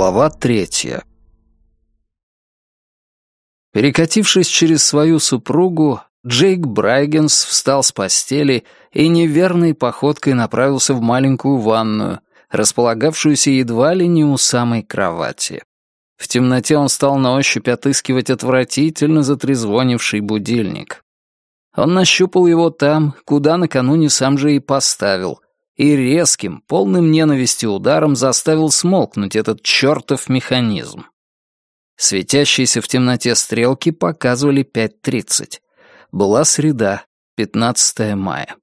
Глава третья. Перекатившись через свою супругу, Джейк Брайгенс встал с постели и неверной походкой направился в маленькую ванную, располагавшуюся едва ли не у самой кровати. В темноте он стал на ощупь отыскивать отвратительно затрезвонивший будильник. Он нащупал его там, куда накануне сам же и поставил, и резким, полным ненависти ударом заставил смолкнуть этот чертов механизм. Светящиеся в темноте стрелки показывали 5.30. Была среда, 15 мая.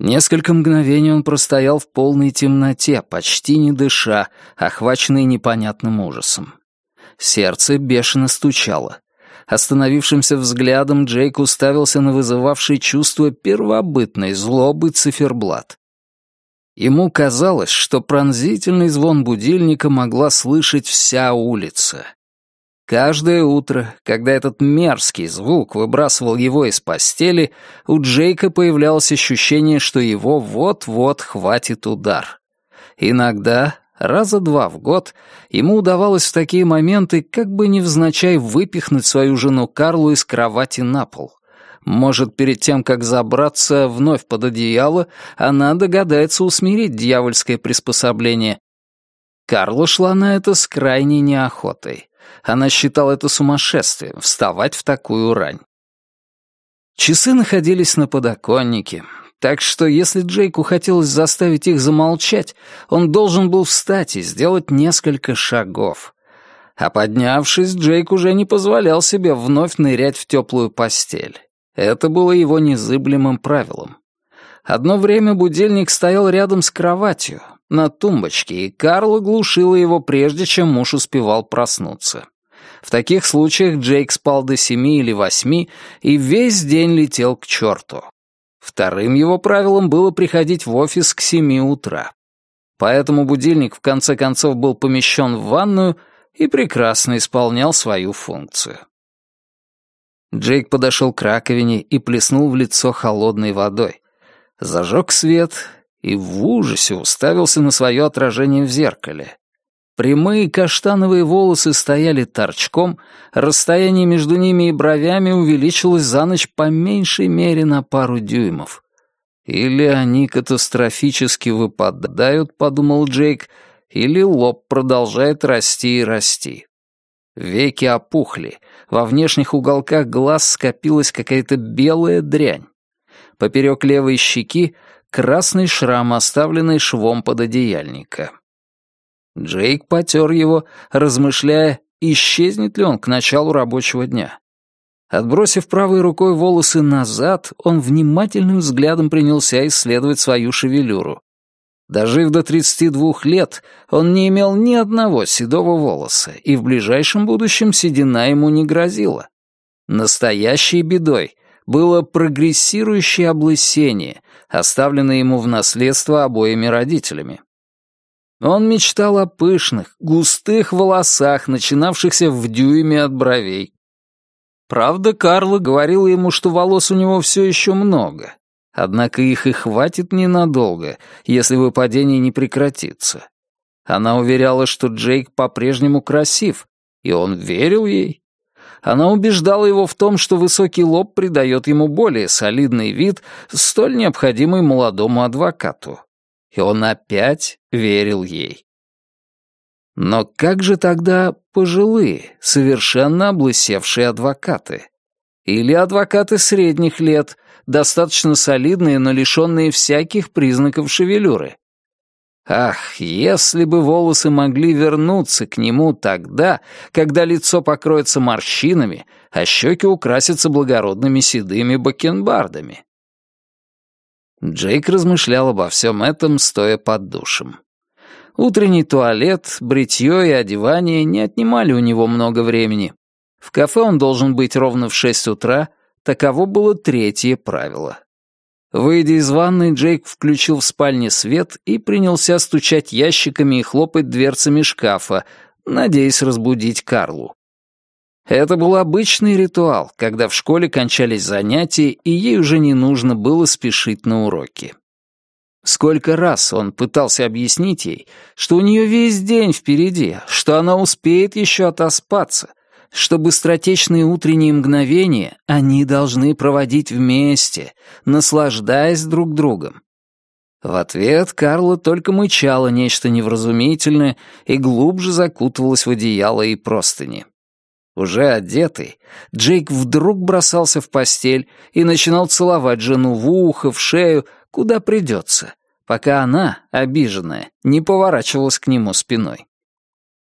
Несколько мгновений он простоял в полной темноте, почти не дыша, охваченный непонятным ужасом. Сердце бешено стучало. Остановившимся взглядом Джейк уставился на вызывавший чувство первобытной злобы циферблат. Ему казалось, что пронзительный звон будильника могла слышать вся улица. Каждое утро, когда этот мерзкий звук выбрасывал его из постели, у Джейка появлялось ощущение, что его вот-вот хватит удар. Иногда Раза два в год ему удавалось в такие моменты как бы невзначай выпихнуть свою жену Карлу из кровати на пол. Может, перед тем, как забраться вновь под одеяло, она догадается усмирить дьявольское приспособление. Карла шла на это с крайней неохотой. Она считала это сумасшествием — вставать в такую рань. Часы находились на подоконнике, так что если Джейку хотелось заставить их замолчать, он должен был встать и сделать несколько шагов. А поднявшись, Джейк уже не позволял себе вновь нырять в теплую постель. Это было его незыблемым правилом. Одно время будильник стоял рядом с кроватью, на тумбочке, и Карла глушила его, прежде чем муж успевал проснуться. В таких случаях Джейк спал до семи или восьми и весь день летел к черту. Вторым его правилом было приходить в офис к семи утра. Поэтому будильник в конце концов был помещен в ванную и прекрасно исполнял свою функцию. Джейк подошел к раковине и плеснул в лицо холодной водой. Зажег свет и в ужасе уставился на свое отражение в зеркале. Прямые каштановые волосы стояли торчком, расстояние между ними и бровями увеличилось за ночь по меньшей мере на пару дюймов. Или они катастрофически выпадают, подумал Джейк, или лоб продолжает расти и расти. Веки опухли, во внешних уголках глаз скопилась какая-то белая дрянь. Поперек левой щеки красный шрам, оставленный швом под одеяльника. Джейк потер его, размышляя, исчезнет ли он к началу рабочего дня. Отбросив правой рукой волосы назад, он внимательным взглядом принялся исследовать свою шевелюру. Дожив до 32 лет, он не имел ни одного седого волоса, и в ближайшем будущем седина ему не грозила. Настоящей бедой было прогрессирующее облысение, оставленное ему в наследство обоими родителями. Он мечтал о пышных, густых волосах, начинавшихся в дюйме от бровей. Правда, Карла говорила ему, что волос у него все еще много. Однако их и хватит ненадолго, если выпадение не прекратится. Она уверяла, что Джейк по-прежнему красив, и он верил ей. Она убеждала его в том, что высокий лоб придает ему более солидный вид, столь необходимый молодому адвокату и он опять верил ей. Но как же тогда пожилые, совершенно облысевшие адвокаты? Или адвокаты средних лет, достаточно солидные, но лишенные всяких признаков шевелюры? Ах, если бы волосы могли вернуться к нему тогда, когда лицо покроется морщинами, а щеки украсятся благородными седыми бакенбардами. Джейк размышлял обо всем этом, стоя под душем. Утренний туалет, бритье и одевание не отнимали у него много времени. В кафе он должен быть ровно в шесть утра, таково было третье правило. Выйдя из ванной, Джейк включил в спальне свет и принялся стучать ящиками и хлопать дверцами шкафа, надеясь разбудить Карлу. Это был обычный ритуал, когда в школе кончались занятия, и ей уже не нужно было спешить на уроки. Сколько раз он пытался объяснить ей, что у нее весь день впереди, что она успеет еще отоспаться, что быстротечные утренние мгновения они должны проводить вместе, наслаждаясь друг другом. В ответ Карла только мычала нечто невразумительное и глубже закутывалась в одеяло и простыни. Уже одетый, Джейк вдруг бросался в постель и начинал целовать жену в ухо, в шею, куда придется, пока она, обиженная, не поворачивалась к нему спиной.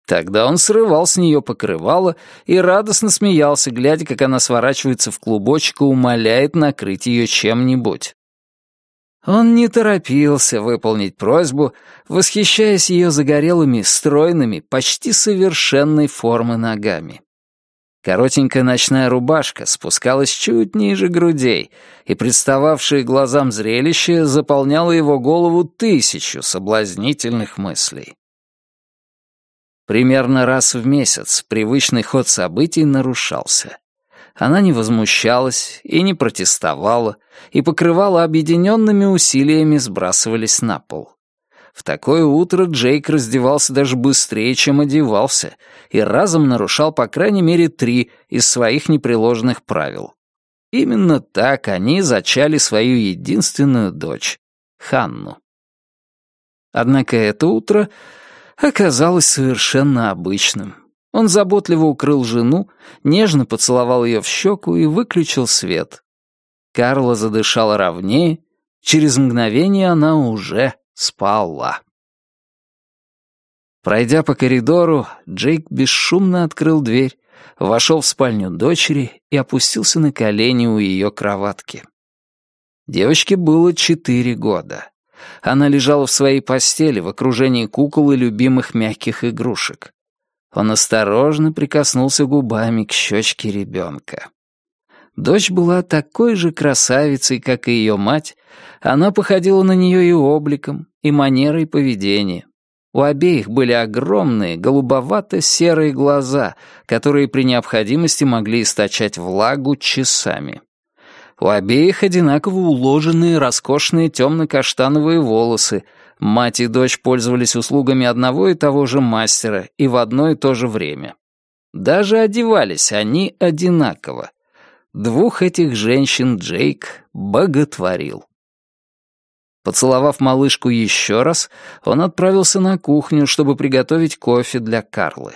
Тогда он срывал с нее покрывало и радостно смеялся, глядя, как она сворачивается в клубочек и умоляет накрыть ее чем-нибудь. Он не торопился выполнить просьбу, восхищаясь ее загорелыми, стройными, почти совершенной формы ногами. Коротенькая ночная рубашка спускалась чуть ниже грудей, и представавшее глазам зрелище заполняло его голову тысячу соблазнительных мыслей. Примерно раз в месяц привычный ход событий нарушался. Она не возмущалась и не протестовала, и покрывала объединенными усилиями сбрасывались на пол. В такое утро Джейк раздевался даже быстрее, чем одевался, и разом нарушал по крайней мере три из своих непреложных правил. Именно так они зачали свою единственную дочь, Ханну. Однако это утро оказалось совершенно обычным. Он заботливо укрыл жену, нежно поцеловал ее в щеку и выключил свет. Карла задышала ровнее, через мгновение она уже спала. Пройдя по коридору, Джейк бесшумно открыл дверь, вошел в спальню дочери и опустился на колени у ее кроватки. Девочке было четыре года. Она лежала в своей постели в окружении кукол и любимых мягких игрушек. Он осторожно прикоснулся губами к щечке ребенка. Дочь была такой же красавицей, как и ее мать, она походила на нее и обликом, и манерой поведения. У обеих были огромные, голубовато-серые глаза, которые при необходимости могли источать влагу часами. У обеих одинаково уложенные роскошные темно-каштановые волосы. Мать и дочь пользовались услугами одного и того же мастера и в одно и то же время. Даже одевались они одинаково. Двух этих женщин Джейк боготворил. Поцеловав малышку еще раз, он отправился на кухню, чтобы приготовить кофе для Карлы.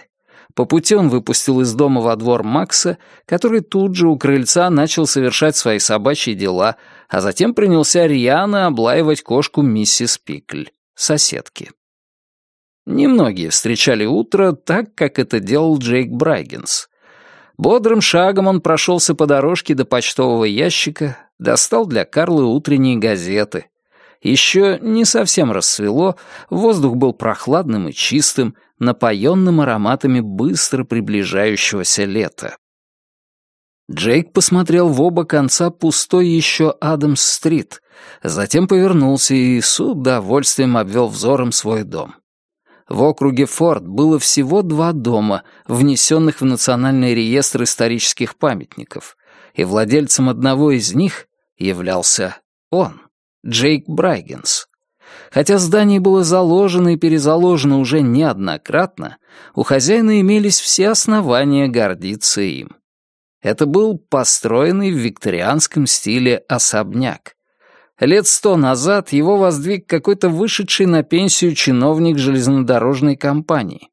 По пути он выпустил из дома во двор Макса, который тут же у крыльца начал совершать свои собачьи дела, а затем принялся рьяно облаивать кошку миссис Пикль, соседки. Немногие встречали утро так, как это делал Джейк Брайгенс. Бодрым шагом он прошелся по дорожке до почтового ящика, достал для Карлы утренние газеты, еще не совсем рассвело, воздух был прохладным и чистым, напоенным ароматами быстро приближающегося лета. Джейк посмотрел в оба конца пустой еще Адамс-стрит, затем повернулся и с удовольствием обвел взором свой дом. В округе Форд было всего два дома, внесенных в Национальный реестр исторических памятников, и владельцем одного из них являлся он. Джейк Брайгенс. Хотя здание было заложено и перезаложено уже неоднократно, у хозяина имелись все основания гордиться им. Это был построенный в викторианском стиле особняк. Лет сто назад его воздвиг какой-то вышедший на пенсию чиновник железнодорожной компании.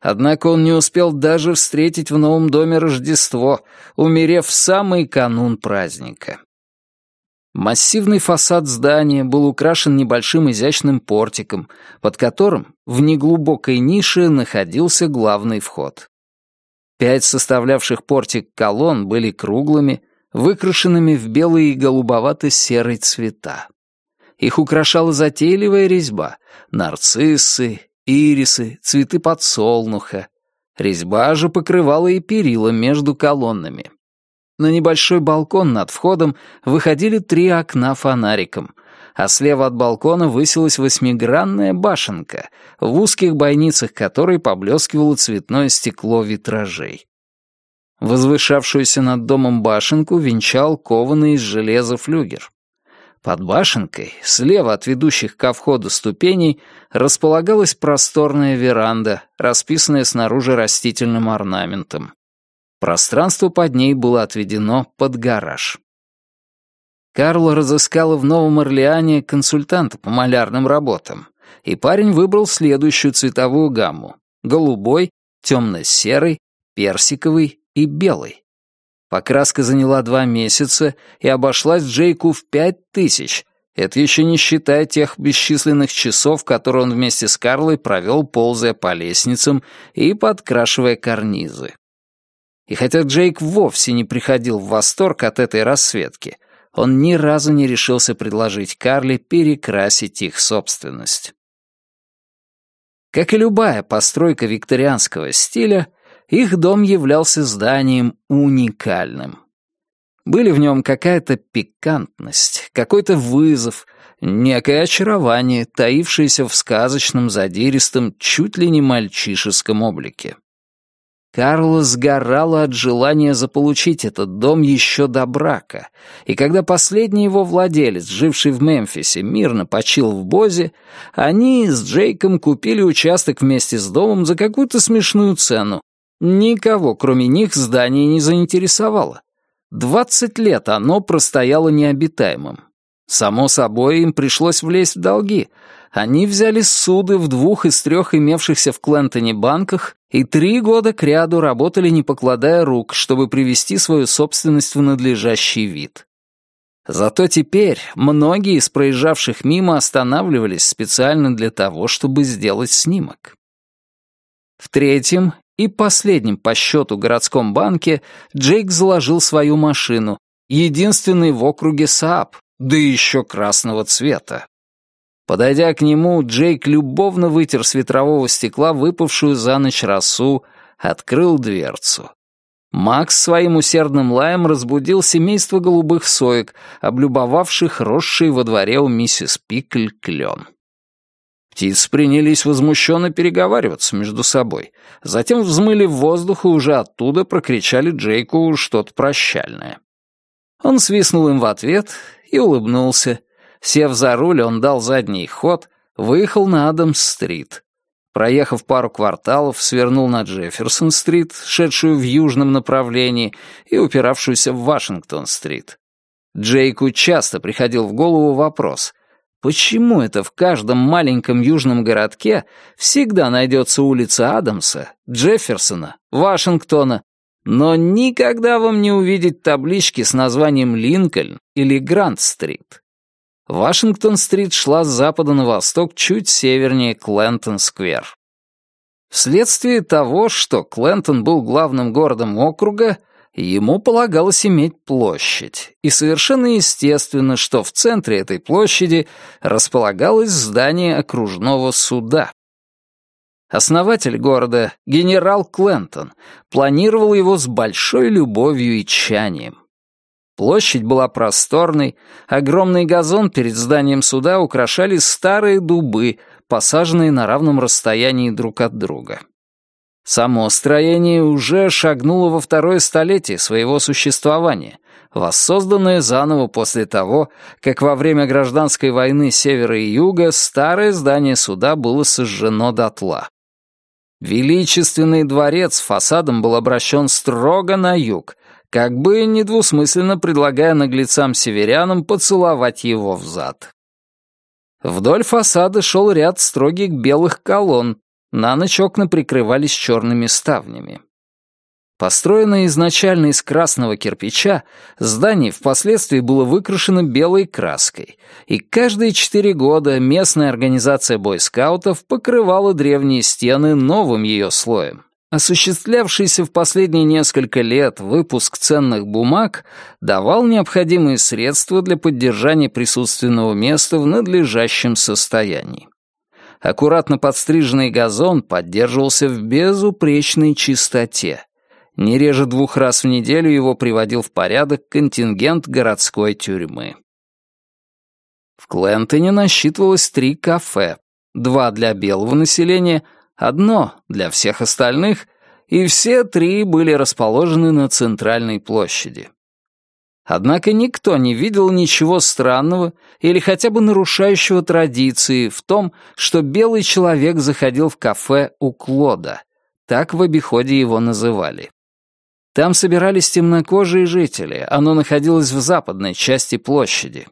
Однако он не успел даже встретить в новом доме Рождество, умерев в самый канун праздника. Массивный фасад здания был украшен небольшим изящным портиком, под которым в неглубокой нише находился главный вход. Пять составлявших портик колонн были круглыми, выкрашенными в белый и голубовато-серый цвета. Их украшала затейливая резьба — нарциссы, ирисы, цветы подсолнуха. Резьба же покрывала и перила между колоннами. На небольшой балкон над входом выходили три окна фонариком, а слева от балкона высилась восьмигранная башенка, в узких бойницах которой поблескивало цветное стекло витражей. Возвышавшуюся над домом башенку венчал кованый из железа флюгер. Под башенкой, слева от ведущих ко входу ступеней, располагалась просторная веранда, расписанная снаружи растительным орнаментом. Пространство под ней было отведено под гараж. Карла разыскала в Новом Орлеане консультанта по малярным работам, и парень выбрал следующую цветовую гамму — голубой, темно-серый, персиковый и белый. Покраска заняла два месяца и обошлась Джейку в пять тысяч. Это еще не считая тех бесчисленных часов, которые он вместе с Карлой провел, ползая по лестницам и подкрашивая карнизы. И хотя Джейк вовсе не приходил в восторг от этой расцветки, он ни разу не решился предложить Карле перекрасить их собственность. Как и любая постройка викторианского стиля, их дом являлся зданием уникальным. Были в нем какая-то пикантность, какой-то вызов, некое очарование, таившееся в сказочном, задиристом, чуть ли не мальчишеском облике. Карла сгорала от желания заполучить этот дом еще до брака, и когда последний его владелец, живший в Мемфисе, мирно почил в Бозе, они с Джейком купили участок вместе с домом за какую-то смешную цену, Никого, кроме них, здание не заинтересовало. Двадцать лет оно простояло необитаемым. Само собой, им пришлось влезть в долги. Они взяли суды в двух из трех имевшихся в Клентоне банках и три года кряду работали, не покладая рук, чтобы привести свою собственность в надлежащий вид. Зато теперь многие из проезжавших мимо останавливались специально для того, чтобы сделать снимок. В третьем и последним по счету городском банке Джейк заложил свою машину, единственный в округе Saab, да еще красного цвета. Подойдя к нему, Джейк любовно вытер с ветрового стекла выпавшую за ночь росу, открыл дверцу. Макс своим усердным лаем разбудил семейство голубых соек, облюбовавших росший во дворе у миссис Пикль клен. Птицы принялись возмущенно переговариваться между собой. Затем взмыли в воздух и уже оттуда прокричали Джейку что-то прощальное. Он свистнул им в ответ и улыбнулся. Сев за руль, он дал задний ход, выехал на Адамс-стрит. Проехав пару кварталов, свернул на Джефферсон-стрит, шедшую в южном направлении и упиравшуюся в Вашингтон-стрит. Джейку часто приходил в голову вопрос — Почему это в каждом маленьком южном городке всегда найдется улица Адамса, Джефферсона, Вашингтона, но никогда вам не увидеть таблички с названием Линкольн или Гранд-стрит? Вашингтон-стрит шла с запада на восток чуть севернее Клентон-сквер. Вследствие того, что Клентон был главным городом округа, Ему полагалось иметь площадь, и совершенно естественно, что в центре этой площади располагалось здание окружного суда. Основатель города, генерал Клентон, планировал его с большой любовью и тщанием. Площадь была просторной, огромный газон перед зданием суда украшали старые дубы, посаженные на равном расстоянии друг от друга. Само строение уже шагнуло во второе столетие своего существования, воссозданное заново после того, как во время гражданской войны севера и юга старое здание суда было сожжено дотла. Величественный дворец фасадом был обращен строго на юг, как бы недвусмысленно предлагая наглецам-северянам поцеловать его взад. Вдоль фасада шел ряд строгих белых колонн, на ночь окна прикрывались черными ставнями. Построенное изначально из красного кирпича, здание впоследствии было выкрашено белой краской, и каждые четыре года местная организация бойскаутов покрывала древние стены новым ее слоем. Осуществлявшийся в последние несколько лет выпуск ценных бумаг давал необходимые средства для поддержания присутственного места в надлежащем состоянии аккуратно подстриженный газон поддерживался в безупречной чистоте. Не реже двух раз в неделю его приводил в порядок контингент городской тюрьмы. В Клентоне насчитывалось три кафе, два для белого населения, одно для всех остальных, и все три были расположены на центральной площади. Однако никто не видел ничего странного или хотя бы нарушающего традиции в том, что белый человек заходил в кафе у Клода. Так в обиходе его называли. Там собирались темнокожие жители, оно находилось в западной части площади.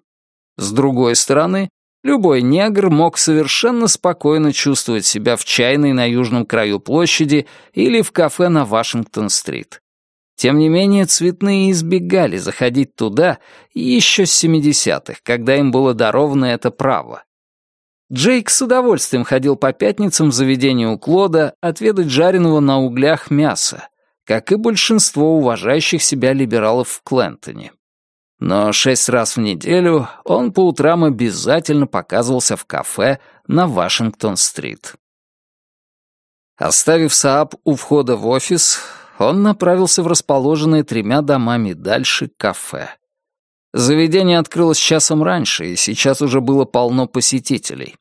С другой стороны, любой негр мог совершенно спокойно чувствовать себя в чайной на южном краю площади или в кафе на Вашингтон-стрит. Тем не менее, цветные избегали заходить туда еще с 70-х, когда им было даровано это право. Джейк с удовольствием ходил по пятницам в заведение у Клода отведать жареного на углях мяса, как и большинство уважающих себя либералов в Клентоне. Но шесть раз в неделю он по утрам обязательно показывался в кафе на Вашингтон-стрит. Оставив Сааб у входа в офис, он направился в расположенное тремя домами дальше кафе. Заведение открылось часом раньше, и сейчас уже было полно посетителей.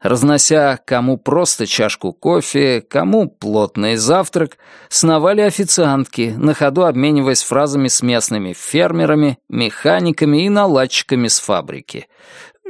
Разнося кому просто чашку кофе, кому плотный завтрак, сновали официантки, на ходу обмениваясь фразами с местными фермерами, механиками и наладчиками с фабрики,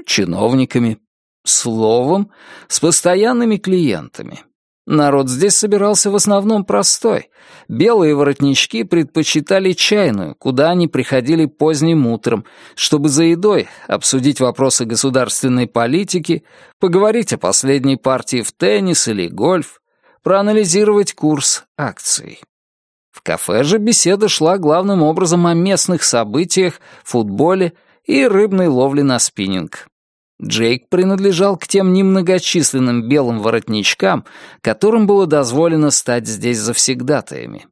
чиновниками, словом, с постоянными клиентами. Народ здесь собирался в основном простой. Белые воротнички предпочитали чайную, куда они приходили поздним утром, чтобы за едой обсудить вопросы государственной политики, поговорить о последней партии в теннис или гольф, проанализировать курс акций. В кафе же беседа шла главным образом о местных событиях, футболе и рыбной ловле на спиннинг. Джейк принадлежал к тем немногочисленным белым воротничкам, которым было дозволено стать здесь завсегдатаями.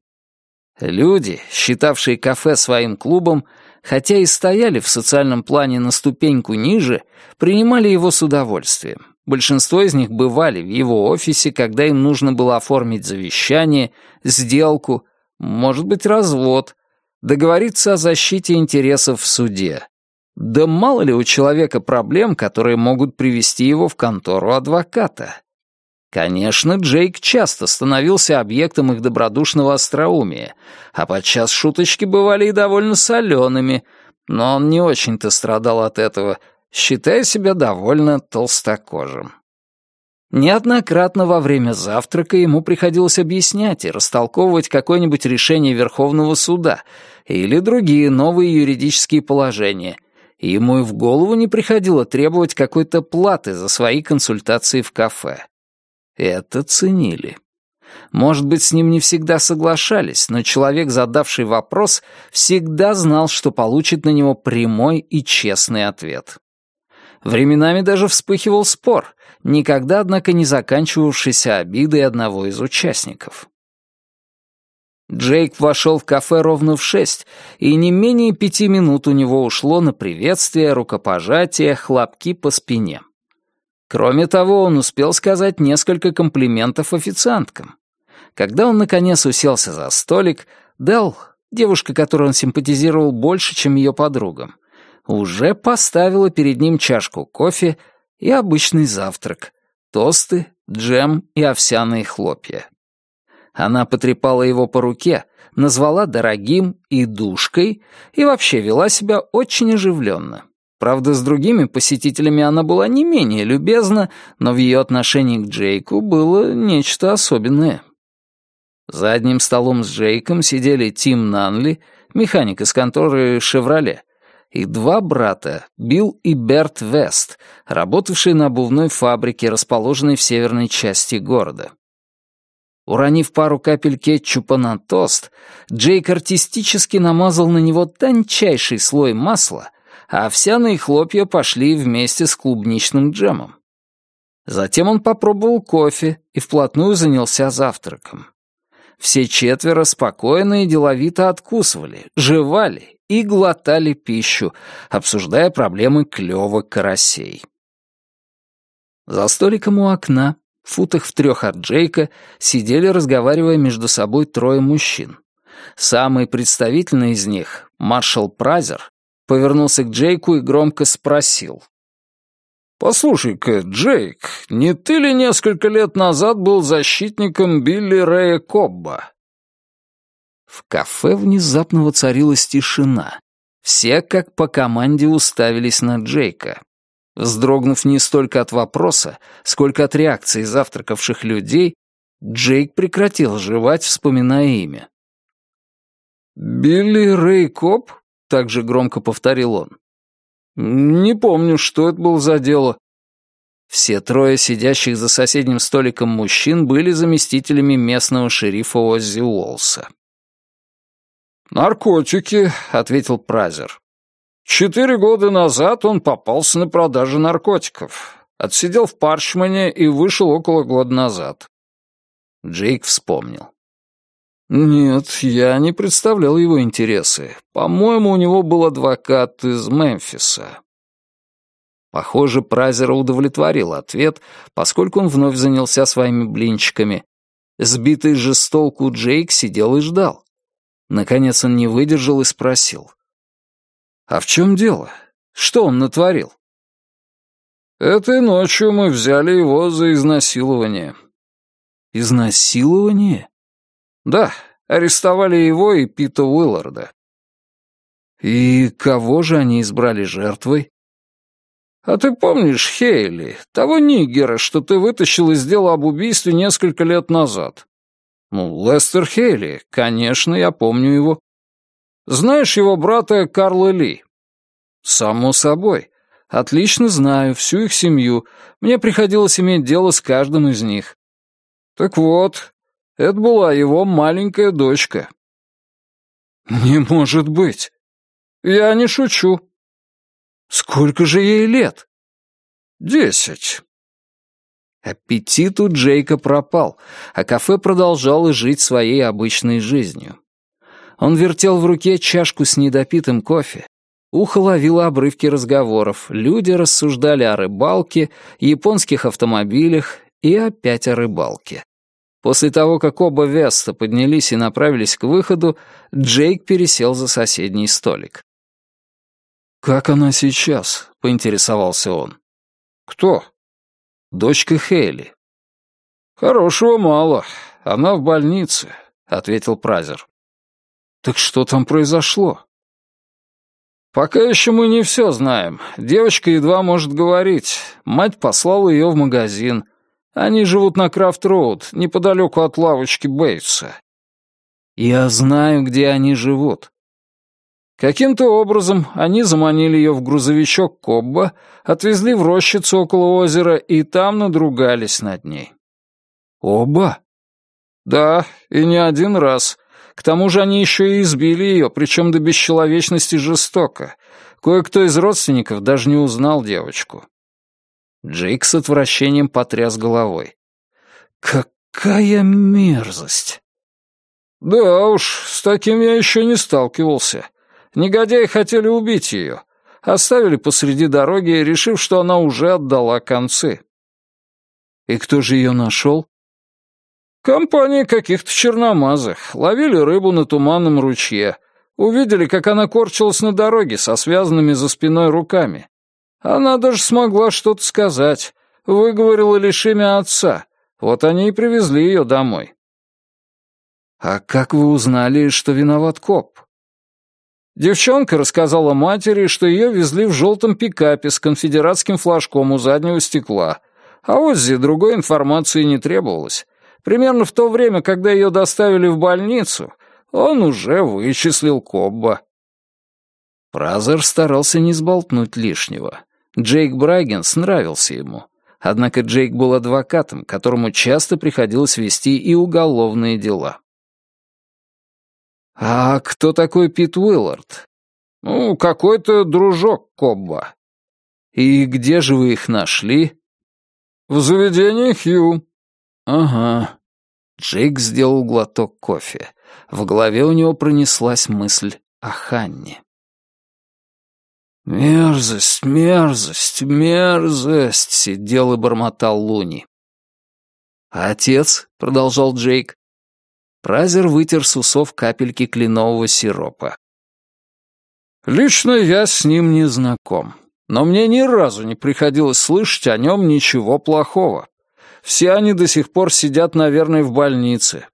Люди, считавшие кафе своим клубом, хотя и стояли в социальном плане на ступеньку ниже, принимали его с удовольствием. Большинство из них бывали в его офисе, когда им нужно было оформить завещание, сделку, может быть, развод, договориться о защите интересов в суде. Да мало ли у человека проблем, которые могут привести его в контору адвоката. Конечно, Джейк часто становился объектом их добродушного остроумия, а подчас шуточки бывали и довольно солеными, но он не очень-то страдал от этого, считая себя довольно толстокожим. Неоднократно во время завтрака ему приходилось объяснять и растолковывать какое-нибудь решение Верховного суда или другие новые юридические положения — ему и в голову не приходило требовать какой-то платы за свои консультации в кафе. Это ценили. Может быть, с ним не всегда соглашались, но человек, задавший вопрос, всегда знал, что получит на него прямой и честный ответ. Временами даже вспыхивал спор, никогда, однако, не заканчивавшийся обидой одного из участников. Джейк вошел в кафе ровно в шесть, и не менее пяти минут у него ушло на приветствие, рукопожатие, хлопки по спине. Кроме того, он успел сказать несколько комплиментов официанткам. Когда он, наконец, уселся за столик, Дел, девушка, которой он симпатизировал больше, чем ее подругам, уже поставила перед ним чашку кофе и обычный завтрак — тосты, джем и овсяные хлопья. Она потрепала его по руке, назвала дорогим и душкой и вообще вела себя очень оживленно. Правда, с другими посетителями она была не менее любезна, но в ее отношении к Джейку было нечто особенное. За одним столом с Джейком сидели Тим Нанли, механик из конторы «Шевроле», и два брата, Билл и Берт Вест, работавшие на обувной фабрике, расположенной в северной части города. Уронив пару капель кетчупа на тост, Джейк артистически намазал на него тончайший слой масла, а овсяные хлопья пошли вместе с клубничным джемом. Затем он попробовал кофе и вплотную занялся завтраком. Все четверо спокойно и деловито откусывали, жевали и глотали пищу, обсуждая проблемы клёва карасей. За столиком у окна в футах в трех от Джейка сидели, разговаривая между собой трое мужчин. Самый представительный из них, маршал Празер, повернулся к Джейку и громко спросил. «Послушай-ка, Джейк, не ты ли несколько лет назад был защитником Билли Рэя Кобба?» В кафе внезапно воцарилась тишина. Все, как по команде, уставились на Джейка. Вздрогнув не столько от вопроса, сколько от реакции завтракавших людей, Джейк прекратил жевать, вспоминая имя. «Билли Рэй Коп?» — также громко повторил он. «Не помню, что это было за дело». Все трое сидящих за соседним столиком мужчин были заместителями местного шерифа Оззи Уолса. «Наркотики», — ответил Празер. «Четыре года назад он попался на продаже наркотиков. Отсидел в Парчмане и вышел около года назад». Джейк вспомнил. «Нет, я не представлял его интересы. По-моему, у него был адвокат из Мемфиса». Похоже, Празера удовлетворил ответ, поскольку он вновь занялся своими блинчиками. Сбитый же с толку Джейк сидел и ждал. Наконец он не выдержал и спросил. «А в чем дело? Что он натворил?» «Этой ночью мы взяли его за изнасилование». «Изнасилование?» Да, арестовали его и Пита Уилларда. И кого же они избрали жертвой? А ты помнишь Хейли, того нигера, что ты вытащил из дела об убийстве несколько лет назад? Ну, Лестер Хейли, конечно, я помню его. Знаешь его брата Карла Ли? Само собой. Отлично знаю всю их семью. Мне приходилось иметь дело с каждым из них. Так вот, это была его маленькая дочка. Не может быть. Я не шучу. Сколько же ей лет? Десять. Аппетит у Джейка пропал, а кафе продолжало жить своей обычной жизнью. Он вертел в руке чашку с недопитым кофе. Ухо ловило обрывки разговоров, люди рассуждали о рыбалке, японских автомобилях и опять о рыбалке. После того, как оба Веста поднялись и направились к выходу, Джейк пересел за соседний столик. «Как она сейчас?» — поинтересовался он. «Кто?» «Дочка Хейли». «Хорошего мало. Она в больнице», — ответил Празер. «Так что там произошло?» «Пока еще мы не все знаем. Девочка едва может говорить. Мать послала ее в магазин. Они живут на Крафт-Роуд, неподалеку от лавочки Бейтса. Я знаю, где они живут. Каким-то образом они заманили ее в грузовичок Кобба, отвезли в рощицу около озера и там надругались над ней. Оба? Да, и не один раз. К тому же они еще и избили ее, причем до бесчеловечности жестоко. Кое-кто из родственников даже не узнал девочку. Джейк с отвращением потряс головой. «Какая мерзость!» «Да уж, с таким я еще не сталкивался. Негодяи хотели убить ее. Оставили посреди дороги, решив, что она уже отдала концы». «И кто же ее нашел?» «Компания каких-то черномазых. Ловили рыбу на туманном ручье. Увидели, как она корчилась на дороге со связанными за спиной руками. Она даже смогла что-то сказать, выговорила лишь имя отца. Вот они и привезли ее домой. «А как вы узнали, что виноват коп?» Девчонка рассказала матери, что ее везли в желтом пикапе с конфедератским флажком у заднего стекла, а Оззи другой информации не требовалось. Примерно в то время, когда ее доставили в больницу, он уже вычислил Кобба. Празер старался не сболтнуть лишнего. Джейк Брайгенс нравился ему. Однако Джейк был адвокатом, которому часто приходилось вести и уголовные дела. «А кто такой Пит Уиллард?» «Ну, какой-то дружок Кобба». «И где же вы их нашли?» «В заведении Хью». «Ага». Джейк сделал глоток кофе. В голове у него пронеслась мысль о Ханне. «Мерзость, мерзость, мерзость!» — сидел и бормотал Луни. «А отец?» — продолжал Джейк. Празер вытер с усов капельки кленового сиропа. «Лично я с ним не знаком, но мне ни разу не приходилось слышать о нем ничего плохого. Все они до сих пор сидят, наверное, в больнице.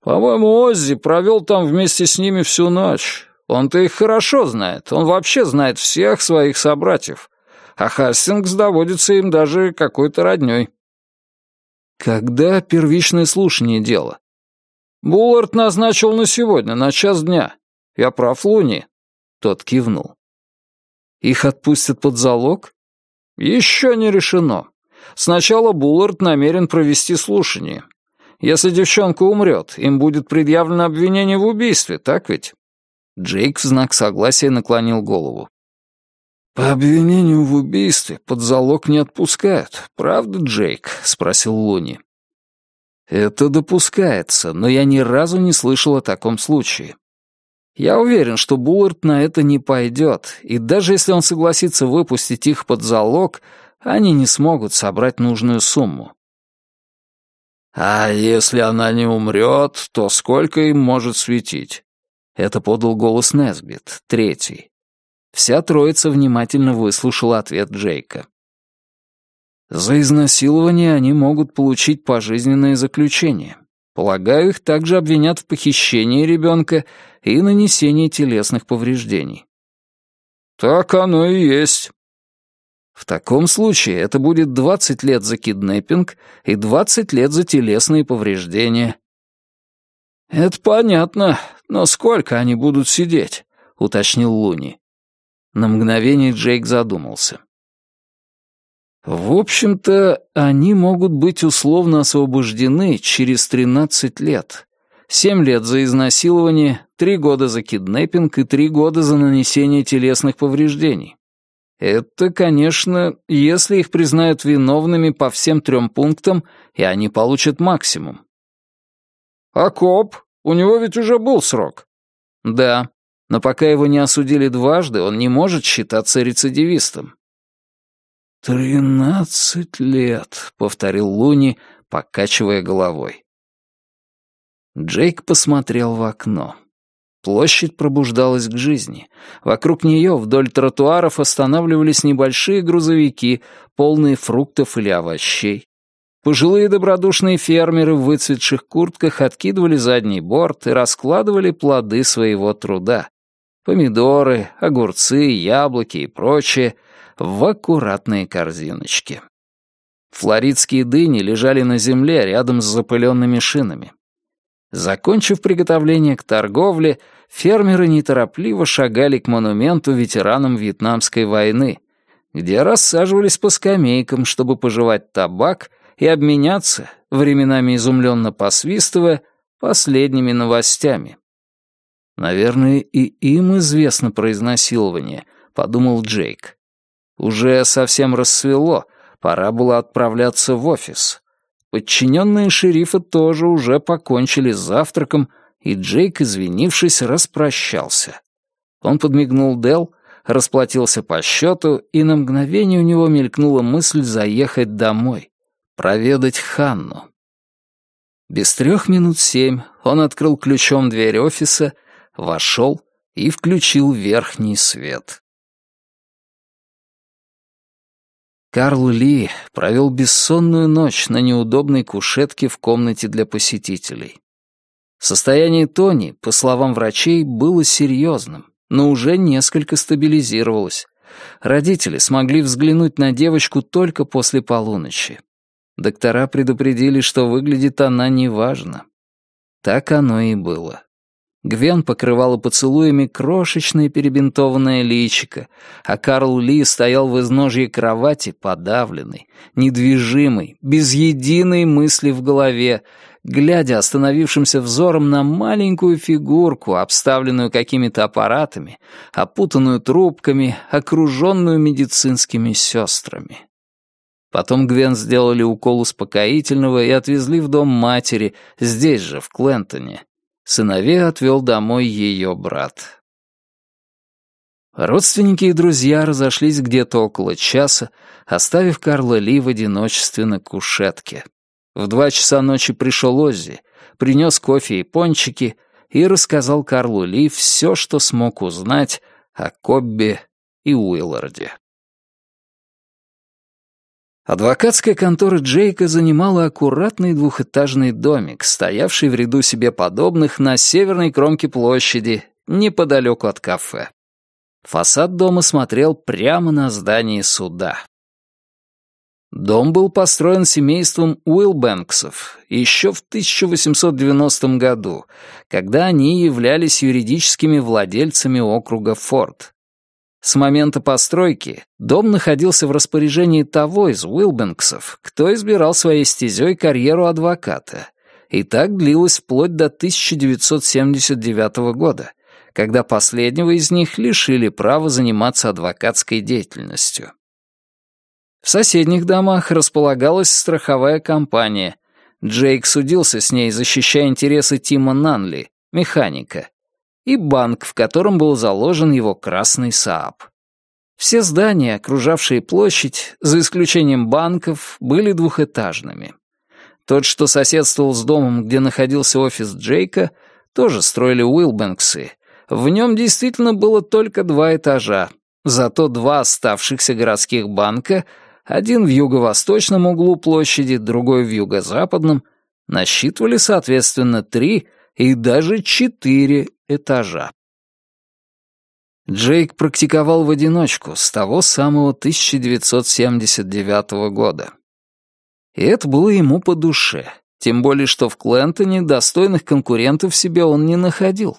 По-моему, Оззи провел там вместе с ними всю ночь. Он-то их хорошо знает. Он вообще знает всех своих собратьев. А Хастингс доводится им даже какой-то роднёй. Когда первичное слушание дела? Буллард назначил на сегодня, на час дня. Я прав, Луни?» Тот кивнул. «Их отпустят под залог?» «Еще не решено. Сначала Буллард намерен провести слушание. Если девчонка умрет, им будет предъявлено обвинение в убийстве, так ведь?» Джейк в знак согласия наклонил голову. «По обвинению в убийстве под залог не отпускают, правда, Джейк?» — спросил Луни. «Это допускается, но я ни разу не слышал о таком случае. Я уверен, что Буллард на это не пойдет, и даже если он согласится выпустить их под залог, они не смогут собрать нужную сумму. «А если она не умрет, то сколько им может светить?» Это подал голос Несбит, третий. Вся троица внимательно выслушала ответ Джейка. За изнасилование они могут получить пожизненное заключение. Полагаю, их также обвинят в похищении ребенка и нанесении телесных повреждений. Так оно и есть. В таком случае это будет 20 лет за киднеппинг и 20 лет за телесные повреждения. Это понятно, но сколько они будут сидеть? уточнил Луни. На мгновение Джейк задумался. В общем-то, они могут быть условно освобождены через 13 лет. Семь лет за изнасилование, три года за киднеппинг и три года за нанесение телесных повреждений. Это, конечно, если их признают виновными по всем трем пунктам, и они получат максимум. А коп? У него ведь уже был срок. Да, но пока его не осудили дважды, он не может считаться рецидивистом. «Тринадцать лет», — повторил Луни, покачивая головой. Джейк посмотрел в окно. Площадь пробуждалась к жизни. Вокруг нее вдоль тротуаров останавливались небольшие грузовики, полные фруктов или овощей. Пожилые добродушные фермеры в выцветших куртках откидывали задний борт и раскладывали плоды своего труда. Помидоры, огурцы, яблоки и прочее в аккуратные корзиночки. Флоридские дыни лежали на земле рядом с запыленными шинами. Закончив приготовление к торговле, фермеры неторопливо шагали к монументу ветеранам Вьетнамской войны, где рассаживались по скамейкам, чтобы пожевать табак и обменяться, временами изумленно посвистывая, последними новостями. «Наверное, и им известно про изнасилование», — подумал Джейк. Уже совсем рассвело, пора было отправляться в офис. Подчиненные шерифа тоже уже покончили с завтраком, и Джейк, извинившись, распрощался. Он подмигнул Дел, расплатился по счету, и на мгновение у него мелькнула мысль заехать домой, проведать Ханну. Без трех минут семь он открыл ключом дверь офиса, вошел и включил верхний свет. Карл Ли провел бессонную ночь на неудобной кушетке в комнате для посетителей. Состояние Тони, по словам врачей, было серьезным, но уже несколько стабилизировалось. Родители смогли взглянуть на девочку только после полуночи. Доктора предупредили, что выглядит она неважно. Так оно и было. Гвен покрывала поцелуями крошечное перебинтованное личико, а Карл Ли стоял в изножье кровати, подавленный, недвижимый, без единой мысли в голове, глядя остановившимся взором на маленькую фигурку, обставленную какими-то аппаратами, опутанную трубками, окруженную медицинскими сестрами. Потом Гвен сделали укол успокоительного и отвезли в дом матери, здесь же, в Клентоне. Сыновей отвел домой ее брат. Родственники и друзья разошлись где-то около часа, оставив Карла Ли в одиночестве на кушетке. В два часа ночи пришел Оззи, принес кофе и пончики и рассказал Карлу Ли все, что смог узнать о Коббе и Уилларде. Адвокатская контора Джейка занимала аккуратный двухэтажный домик, стоявший в ряду себе подобных на северной кромке площади, неподалеку от кафе. Фасад дома смотрел прямо на здание суда. Дом был построен семейством Уилбэнксов еще в 1890 году, когда они являлись юридическими владельцами округа Форд. С момента постройки дом находился в распоряжении того из Уилбэнксов, кто избирал своей стезей карьеру адвоката, и так длилось вплоть до 1979 года, когда последнего из них лишили права заниматься адвокатской деятельностью. В соседних домах располагалась страховая компания. Джейк судился с ней, защищая интересы Тима Нанли, механика, и банк, в котором был заложен его красный Сааб. Все здания, окружавшие площадь, за исключением банков, были двухэтажными. Тот, что соседствовал с домом, где находился офис Джейка, тоже строили Уилбэнксы. В нем действительно было только два этажа, зато два оставшихся городских банка — один в юго-восточном углу площади, другой в юго-западном, насчитывали, соответственно, три и даже четыре этажа. Джейк практиковал в одиночку с того самого 1979 года. И это было ему по душе, тем более что в Клентоне достойных конкурентов себе он не находил.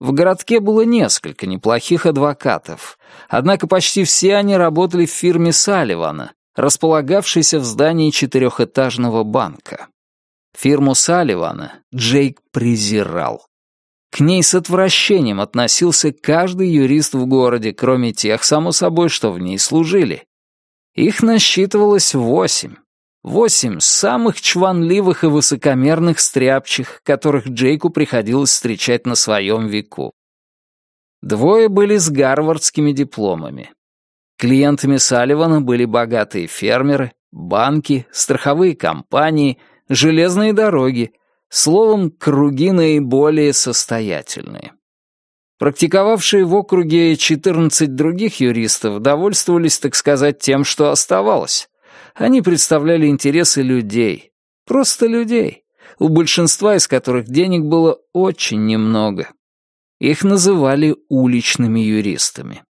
В городке было несколько неплохих адвокатов, однако почти все они работали в фирме Салливана, располагавшейся в здании четырехэтажного банка. Фирму Салливана Джейк презирал. К ней с отвращением относился каждый юрист в городе, кроме тех, само собой, что в ней служили. Их насчитывалось восемь. Восемь самых чванливых и высокомерных стряпчих, которых Джейку приходилось встречать на своем веку. Двое были с гарвардскими дипломами. Клиентами Салливана были богатые фермеры, банки, страховые компании, железные дороги, словом, круги наиболее состоятельные. Практиковавшие в округе 14 других юристов довольствовались, так сказать, тем, что оставалось, они представляли интересы людей. Просто людей, у большинства из которых денег было очень немного. Их называли уличными юристами.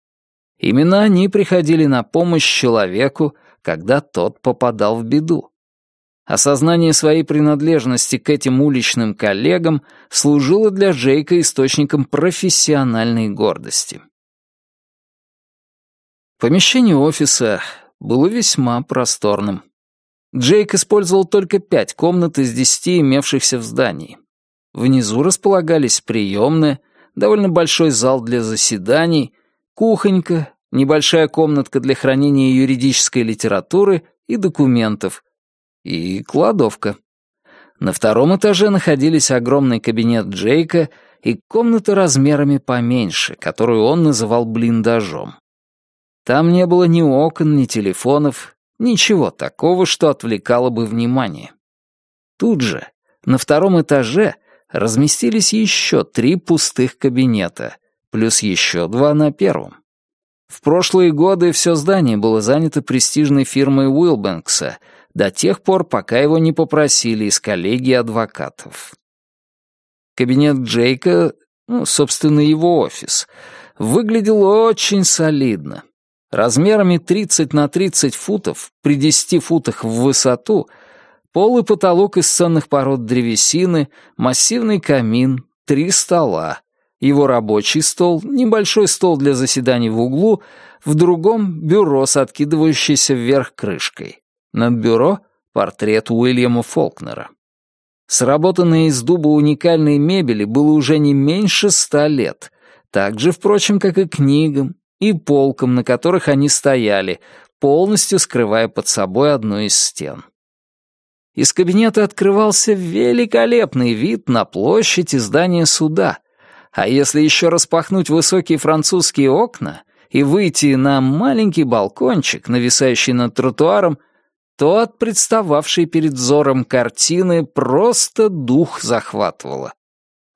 Именно они приходили на помощь человеку, когда тот попадал в беду. Осознание своей принадлежности к этим уличным коллегам служило для Джейка источником профессиональной гордости. Помещение офиса было весьма просторным. Джейк использовал только пять комнат из десяти имевшихся в здании. Внизу располагались приемная, довольно большой зал для заседаний, кухонька, небольшая комнатка для хранения юридической литературы и документов и кладовка. На втором этаже находились огромный кабинет Джейка и комната размерами поменьше, которую он называл блиндажом. Там не было ни окон, ни телефонов, ничего такого, что отвлекало бы внимание. Тут же, на втором этаже, разместились еще три пустых кабинета, плюс еще два на первом. В прошлые годы все здание было занято престижной фирмой Уилбэнкса до тех пор, пока его не попросили из коллегии адвокатов. Кабинет Джейка, ну, собственно, его офис, выглядел очень солидно размерами 30 на 30 футов при 10 футах в высоту, пол и потолок из ценных пород древесины, массивный камин, три стола, его рабочий стол, небольшой стол для заседаний в углу, в другом — бюро с откидывающейся вверх крышкой. Над бюро — портрет Уильяма Фолкнера. Сработанной из дуба уникальной мебели было уже не меньше ста лет, так же, впрочем, как и книгам, и полкам, на которых они стояли, полностью скрывая под собой одну из стен. Из кабинета открывался великолепный вид на площадь и здание суда, а если еще распахнуть высокие французские окна и выйти на маленький балкончик, нависающий над тротуаром, то от представавшей перед взором картины просто дух захватывало.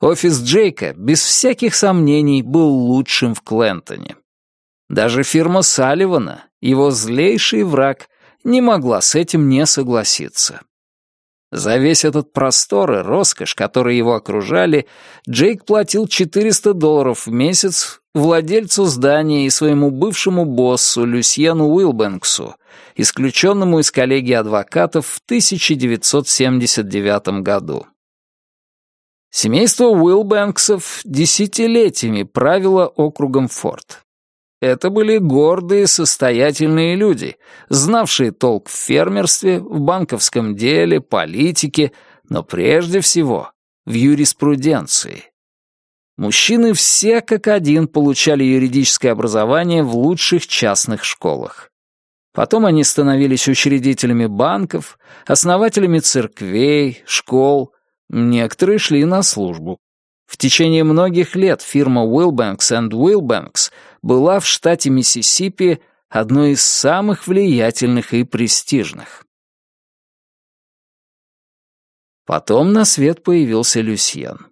Офис Джейка, без всяких сомнений, был лучшим в Клентоне. Даже фирма Салливана, его злейший враг, не могла с этим не согласиться. За весь этот простор и роскошь, которые его окружали, Джейк платил 400 долларов в месяц владельцу здания и своему бывшему боссу Люсьену Уилбэнксу, исключенному из коллегии адвокатов в 1979 году. Семейство Уилбэнксов десятилетиями правило округом Форд. Это были гордые, состоятельные люди, знавшие толк в фермерстве, в банковском деле, политике, но прежде всего в юриспруденции. Мужчины все как один получали юридическое образование в лучших частных школах. Потом они становились учредителями банков, основателями церквей, школ, некоторые шли на службу. В течение многих лет фирма Wilbanks and Wilbanks была в штате Миссисипи одной из самых влиятельных и престижных. Потом на свет появился Люсьен.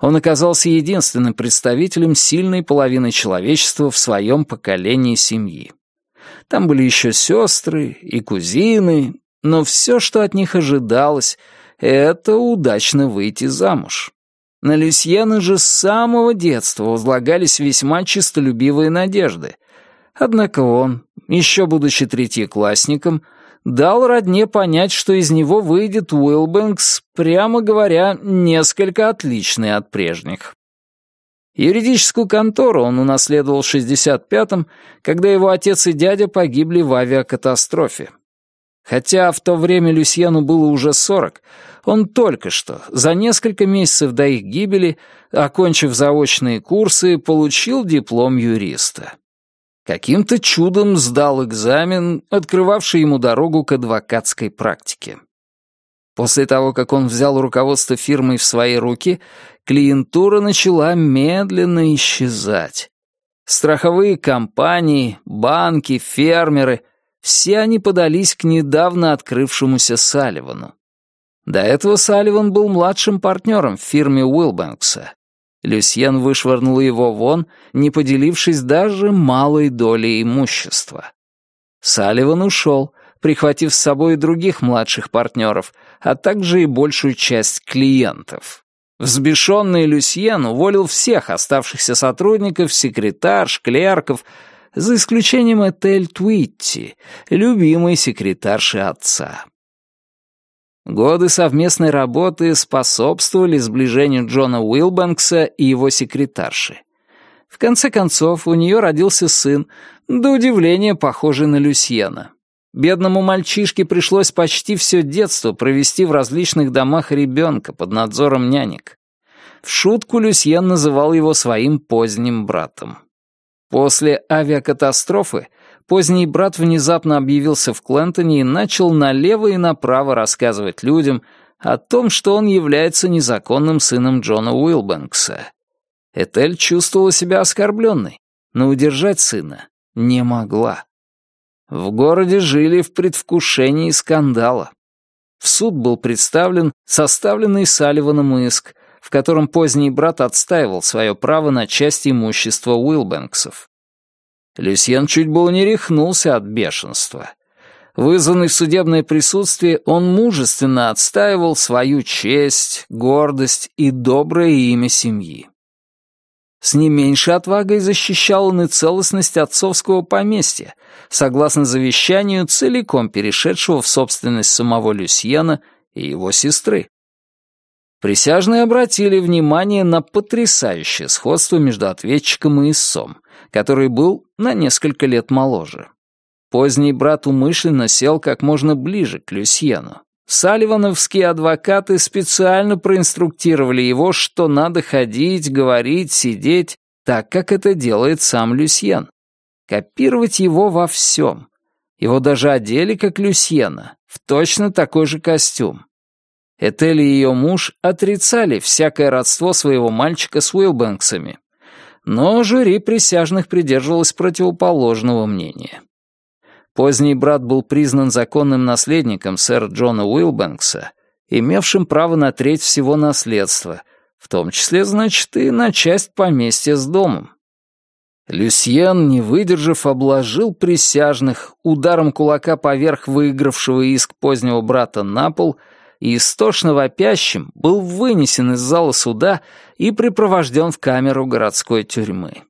Он оказался единственным представителем сильной половины человечества в своем поколении семьи. Там были еще сестры и кузины, но все, что от них ожидалось, это удачно выйти замуж. На Люсьена же с самого детства возлагались весьма честолюбивые надежды. Однако он, еще будучи третьеклассником, дал родне понять, что из него выйдет Уилбэнкс, прямо говоря, несколько отличный от прежних. Юридическую контору он унаследовал в 65-м, когда его отец и дядя погибли в авиакатастрофе. Хотя в то время Люсьену было уже 40, он только что, за несколько месяцев до их гибели, окончив заочные курсы, получил диплом юриста. Каким-то чудом сдал экзамен, открывавший ему дорогу к адвокатской практике. После того, как он взял руководство фирмой в свои руки, клиентура начала медленно исчезать. Страховые компании, банки, фермеры — все они подались к недавно открывшемуся Салливану. До этого Салливан был младшим партнером в фирме Уилбэнкса. Люсьен вышвырнул его вон, не поделившись даже малой долей имущества. Салливан ушел, прихватив с собой других младших партнеров, а также и большую часть клиентов. Взбешенный Люсьен уволил всех оставшихся сотрудников, секретарш, клерков, за исключением Этель Твитти, любимой секретарши отца. Годы совместной работы способствовали сближению Джона Уилбэнкса и его секретарши. В конце концов, у нее родился сын, до удивления похожий на Люсьена. Бедному мальчишке пришлось почти все детство провести в различных домах ребенка под надзором нянек. В шутку Люсьен называл его своим поздним братом. После авиакатастрофы поздний брат внезапно объявился в Клентоне и начал налево и направо рассказывать людям о том, что он является незаконным сыном Джона Уилбэнкса. Этель чувствовала себя оскорбленной, но удержать сына не могла. В городе жили в предвкушении скандала. В суд был представлен составленный Салливаном иск, в котором поздний брат отстаивал свое право на часть имущества Уилбэнксов. Люсьен чуть было не рехнулся от бешенства. Вызванный в судебное присутствие, он мужественно отстаивал свою честь, гордость и доброе имя семьи. С не меньшей отвагой защищал он и целостность отцовского поместья, согласно завещанию, целиком перешедшего в собственность самого Люсьена и его сестры. Присяжные обратили внимание на потрясающее сходство между ответчиком и истцом, который был на несколько лет моложе. Поздний брат умышленно сел как можно ближе к Люсьену. Салливановские адвокаты специально проинструктировали его, что надо ходить, говорить, сидеть, так, как это делает сам Люсьен. Копировать его во всем. Его даже одели как Люсьена, в точно такой же костюм. Этель и ее муж отрицали всякое родство своего мальчика с Уилбэнксами. Но жюри присяжных придерживалось противоположного мнения. Поздний брат был признан законным наследником сэра Джона Уилбэнкса, имевшим право на треть всего наследства, в том числе, значит, и на часть поместья с домом. Люсьен, не выдержав, обложил присяжных, ударом кулака поверх выигравшего иск позднего брата на пол и истошно вопящим был вынесен из зала суда и припровожден в камеру городской тюрьмы.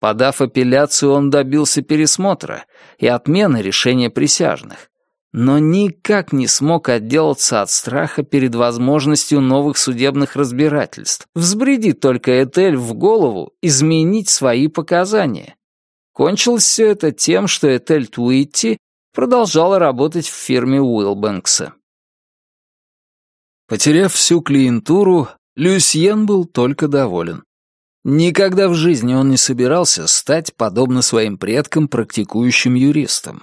Подав апелляцию, он добился пересмотра и отмены решения присяжных, но никак не смог отделаться от страха перед возможностью новых судебных разбирательств. Взбредит только Этель в голову изменить свои показания. Кончилось все это тем, что Этель Туитти продолжала работать в фирме Уилбэнкса. Потеряв всю клиентуру, Люсьен был только доволен. Никогда в жизни он не собирался стать, подобно своим предкам, практикующим юристом.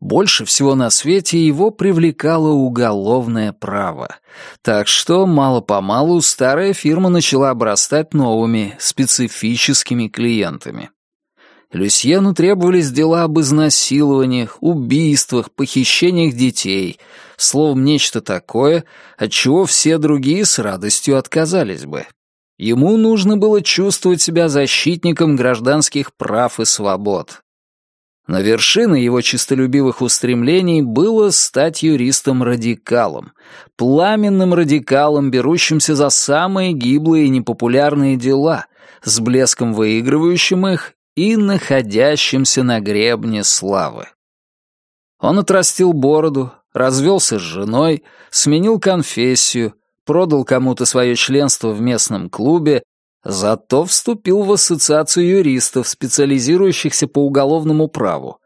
Больше всего на свете его привлекало уголовное право. Так что мало-помалу старая фирма начала обрастать новыми, специфическими клиентами. Люсьену требовались дела об изнасилованиях, убийствах, похищениях детей, словом, нечто такое, от чего все другие с радостью отказались бы. Ему нужно было чувствовать себя защитником гражданских прав и свобод. Но вершиной его честолюбивых устремлений было стать юристом-радикалом, пламенным радикалом, берущимся за самые гиблые и непопулярные дела, с блеском выигрывающим их и находящимся на гребне славы. Он отрастил бороду, развелся с женой, сменил конфессию, продал кому-то свое членство в местном клубе, зато вступил в ассоциацию юристов, специализирующихся по уголовному праву,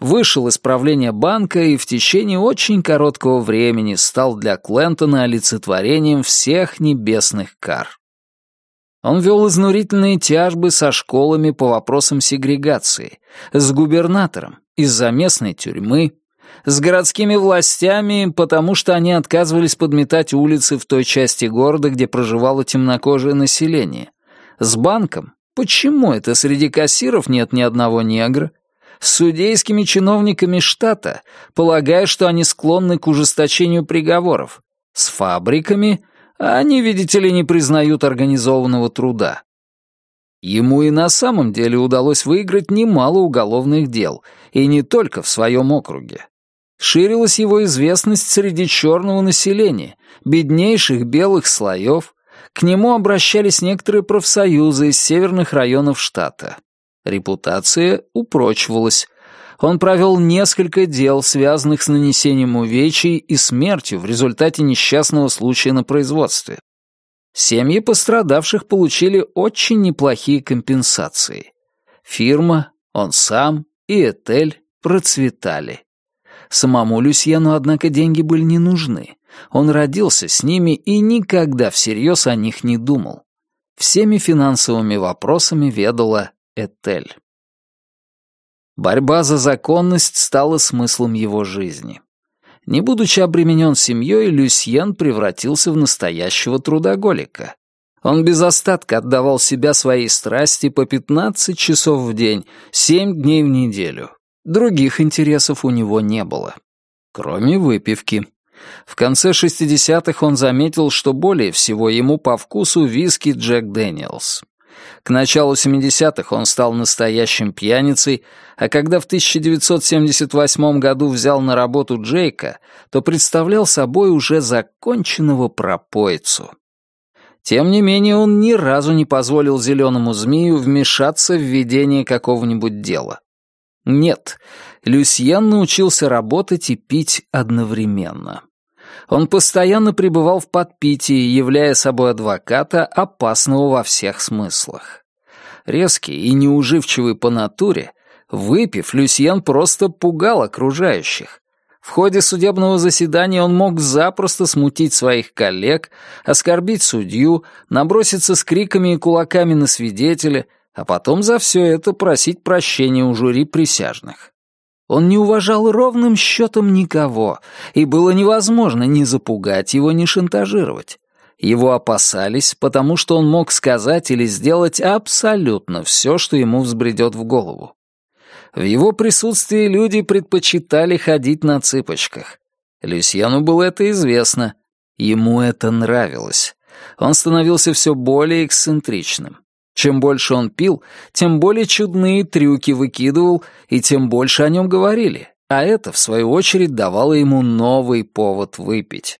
вышел из правления банка и в течение очень короткого времени стал для Клентона олицетворением всех небесных кар. Он вел изнурительные тяжбы со школами по вопросам сегрегации, с губернатором из-за местной тюрьмы, с городскими властями, потому что они отказывались подметать улицы в той части города, где проживало темнокожее население. С банком. Почему это среди кассиров нет ни одного негра? С судейскими чиновниками штата, полагая, что они склонны к ужесточению приговоров. С фабриками, они, видите ли, не признают организованного труда. Ему и на самом деле удалось выиграть немало уголовных дел, и не только в своем округе. Ширилась его известность среди черного населения, беднейших белых слоев. К нему обращались некоторые профсоюзы из северных районов штата. Репутация упрочивалась. Он провел несколько дел, связанных с нанесением увечий и смертью в результате несчастного случая на производстве. Семьи пострадавших получили очень неплохие компенсации. Фирма, он сам и Этель процветали. Самому Люсьену, однако, деньги были не нужны. Он родился с ними и никогда всерьез о них не думал. Всеми финансовыми вопросами ведала Этель. Борьба за законность стала смыслом его жизни. Не будучи обременен семьей, Люсьен превратился в настоящего трудоголика. Он без остатка отдавал себя своей страсти по 15 часов в день, 7 дней в неделю. Других интересов у него не было. Кроме выпивки. В конце 60-х он заметил, что более всего ему по вкусу виски Джек Дэниелс. К началу 70-х он стал настоящим пьяницей, а когда в 1978 году взял на работу Джейка, то представлял собой уже законченного пропойцу. Тем не менее, он ни разу не позволил зеленому змею вмешаться в ведение какого-нибудь дела. Нет, Люсьен научился работать и пить одновременно. Он постоянно пребывал в подпитии, являя собой адвоката, опасного во всех смыслах. Резкий и неуживчивый по натуре, выпив, Люсьен просто пугал окружающих. В ходе судебного заседания он мог запросто смутить своих коллег, оскорбить судью, наброситься с криками и кулаками на свидетеля, а потом за все это просить прощения у жюри присяжных. Он не уважал ровным счетом никого, и было невозможно ни запугать его, ни шантажировать. Его опасались, потому что он мог сказать или сделать абсолютно все, что ему взбредет в голову. В его присутствии люди предпочитали ходить на цыпочках. Люсьену было это известно. Ему это нравилось. Он становился все более эксцентричным. Чем больше он пил, тем более чудные трюки выкидывал, и тем больше о нем говорили. а это, в свою очередь, давало ему новый повод выпить.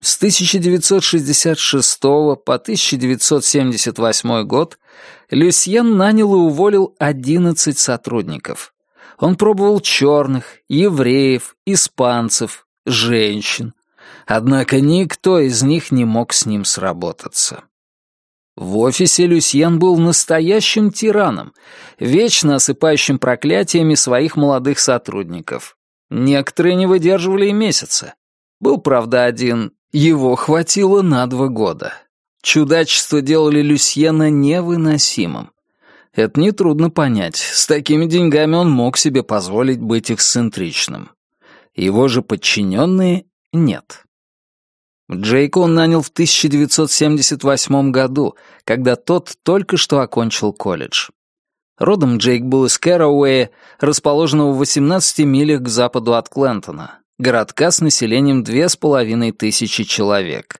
С 1966 по 1978 год Люсьен нанял и уволил 11 сотрудников. Он пробовал черных, евреев, испанцев, женщин. Однако никто из них не мог с ним сработаться. В офисе Люсьен был настоящим тираном, вечно осыпающим проклятиями своих молодых сотрудников. Некоторые не выдерживали и месяца. Был, правда, один его хватило на два года. Чудачества делали Люсьена невыносимым. Это нетрудно понять. С такими деньгами он мог себе позволить быть эксцентричным. Его же подчиненные — нет. Джейка он нанял в 1978 году, когда тот только что окончил колледж. Родом Джейк был из Кэрроуэя, расположенного в 18 милях к западу от Клентона городка с населением две с половиной тысячи человек.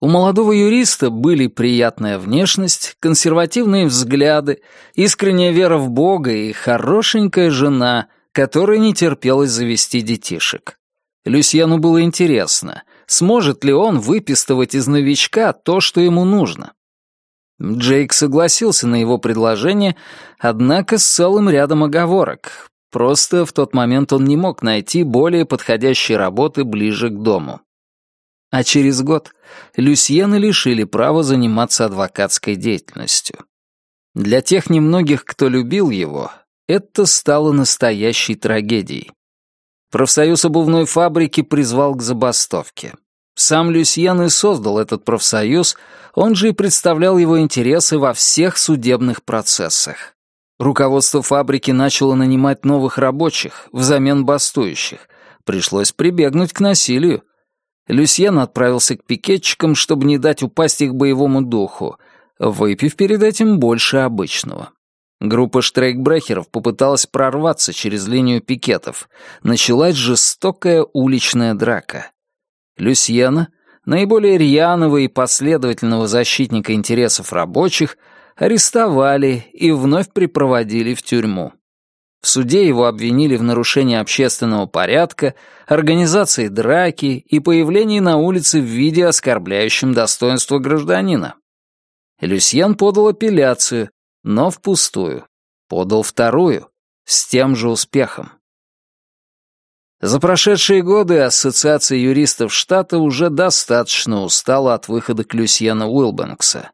У молодого юриста были приятная внешность, консервативные взгляды, искренняя вера в Бога и хорошенькая жена, которой не терпелось завести детишек. Люсьену было интересно, сможет ли он выпистывать из новичка то, что ему нужно. Джейк согласился на его предложение, однако с целым рядом оговорок. Просто в тот момент он не мог найти более подходящей работы ближе к дому. А через год Люсьена лишили права заниматься адвокатской деятельностью. Для тех немногих, кто любил его, это стало настоящей трагедией. Профсоюз обувной фабрики призвал к забастовке. Сам Люсьен и создал этот профсоюз, он же и представлял его интересы во всех судебных процессах. Руководство фабрики начало нанимать новых рабочих взамен бастующих. Пришлось прибегнуть к насилию. Люсьен отправился к пикетчикам, чтобы не дать упасть их боевому духу, выпив перед этим больше обычного. Группа штрейкбрехеров попыталась прорваться через линию пикетов. Началась жестокая уличная драка. Люсьена, наиболее рьяного и последовательного защитника интересов рабочих, арестовали и вновь припроводили в тюрьму. В суде его обвинили в нарушении общественного порядка, организации драки и появлении на улице в виде, оскорбляющем достоинство гражданина. Люсьен подал апелляцию, но впустую. Подал вторую, с тем же успехом. За прошедшие годы Ассоциация юристов штата уже достаточно устала от выхода Люсьена Уилбэнкса.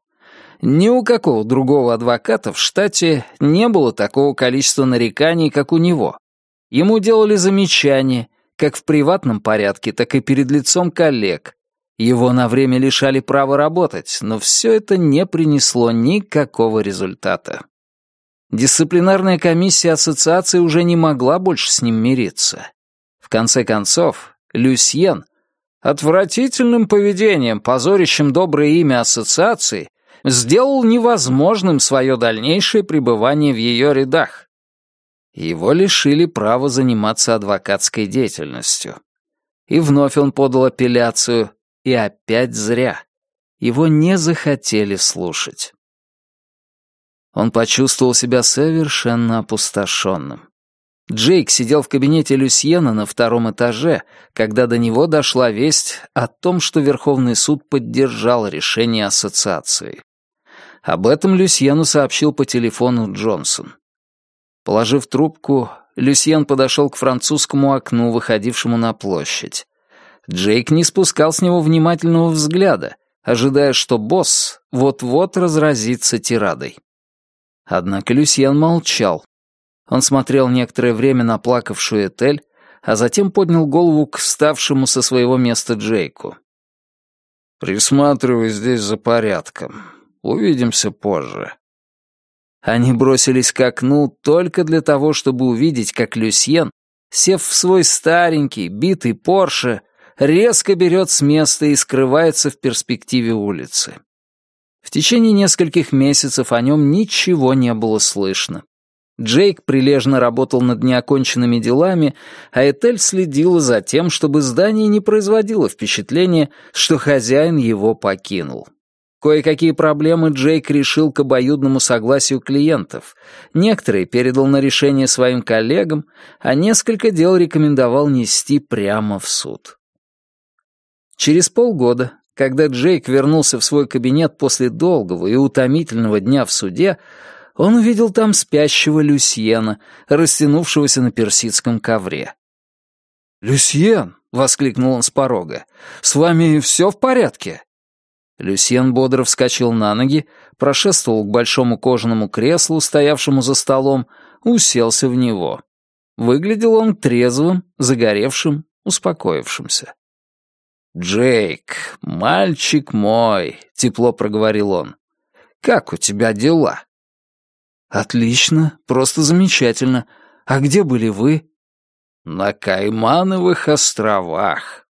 Ни у какого другого адвоката в штате не было такого количества нареканий, как у него. Ему делали замечания, как в приватном порядке, так и перед лицом коллег. Его на время лишали права работать, но все это не принесло никакого результата. Дисциплинарная комиссия ассоциации уже не могла больше с ним мириться. В конце концов, Люсьен, отвратительным поведением, позорящим доброе имя ассоциации, сделал невозможным свое дальнейшее пребывание в ее рядах. Его лишили права заниматься адвокатской деятельностью. И вновь он подал апелляцию, и опять зря. Его не захотели слушать. Он почувствовал себя совершенно опустошенным. Джейк сидел в кабинете Люсьена на втором этаже, когда до него дошла весть о том, что Верховный суд поддержал решение ассоциации. Об этом Люсьену сообщил по телефону Джонсон. Положив трубку, Люсьен подошел к французскому окну, выходившему на площадь. Джейк не спускал с него внимательного взгляда, ожидая, что босс вот-вот разразится тирадой. Однако Люсьен молчал. Он смотрел некоторое время на плакавшую Этель, а затем поднял голову к вставшему со своего места Джейку. «Присматривай здесь за порядком. Увидимся позже». Они бросились к окну только для того, чтобы увидеть, как Люсьен, сев в свой старенький, битый Порше, резко берет с места и скрывается в перспективе улицы. В течение нескольких месяцев о нем ничего не было слышно. Джейк прилежно работал над неоконченными делами, а Этель следила за тем, чтобы здание не производило впечатления, что хозяин его покинул. Кое-какие проблемы Джейк решил к обоюдному согласию клиентов. Некоторые передал на решение своим коллегам, а несколько дел рекомендовал нести прямо в суд. Через полгода, когда Джейк вернулся в свой кабинет после долгого и утомительного дня в суде, он увидел там спящего Люсьена, растянувшегося на персидском ковре. «Люсьен!» — воскликнул он с порога. «С вами все в порядке?» Люсьен бодро вскочил на ноги, прошествовал к большому кожаному креслу, стоявшему за столом, уселся в него. Выглядел он трезвым, загоревшим, успокоившимся. «Джейк, мальчик мой», — тепло проговорил он, — «как у тебя дела?» «Отлично, просто замечательно. А где были вы?» «На Каймановых островах».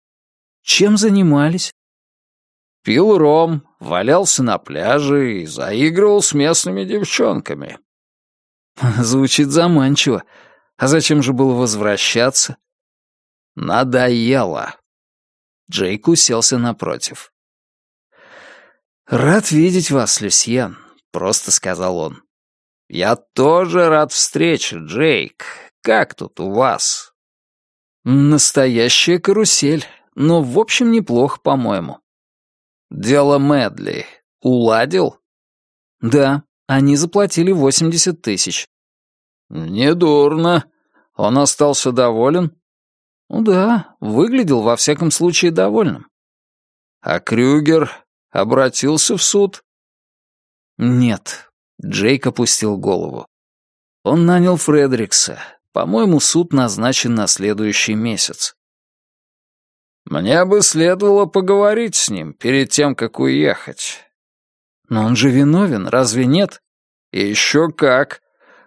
«Чем занимались?» Пил ром, валялся на пляже и заигрывал с местными девчонками. Звучит заманчиво. А зачем же было возвращаться? Надоело. Джейк уселся напротив. «Рад видеть вас, Люсьен», — просто сказал он. «Я тоже рад встрече, Джейк. Как тут у вас?» «Настоящая карусель, но в общем неплохо, по-моему». «Дело Медли. Уладил?» «Да, они заплатили восемьдесят тысяч». «Недурно. Он остался доволен?» «Ну да, выглядел во всяком случае довольным». «А Крюгер обратился в суд?» «Нет», — Джейк опустил голову. «Он нанял Фредерикса. По-моему, суд назначен на следующий месяц». Мне бы следовало поговорить с ним перед тем, как уехать. Но он же виновен, разве нет? Еще как.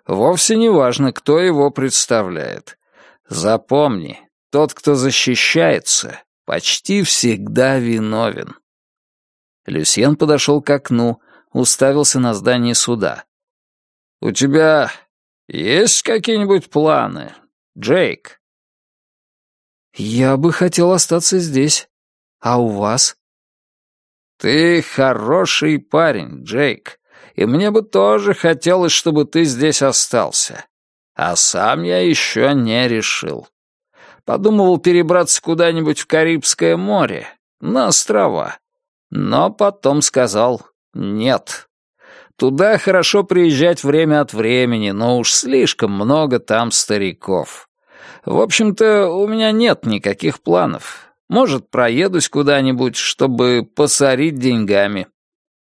Вовсе не важно, кто его представляет. Запомни, тот, кто защищается, почти всегда виновен. Люсьен подошел к окну, уставился на здание суда. «У тебя есть какие-нибудь планы, Джейк?» «Я бы хотел остаться здесь. А у вас?» «Ты хороший парень, Джейк, и мне бы тоже хотелось, чтобы ты здесь остался. А сам я еще не решил. Подумывал перебраться куда-нибудь в Карибское море, на острова. Но потом сказал «нет». Туда хорошо приезжать время от времени, но уж слишком много там стариков. В общем-то, у меня нет никаких планов. Может, проедусь куда-нибудь, чтобы посорить деньгами.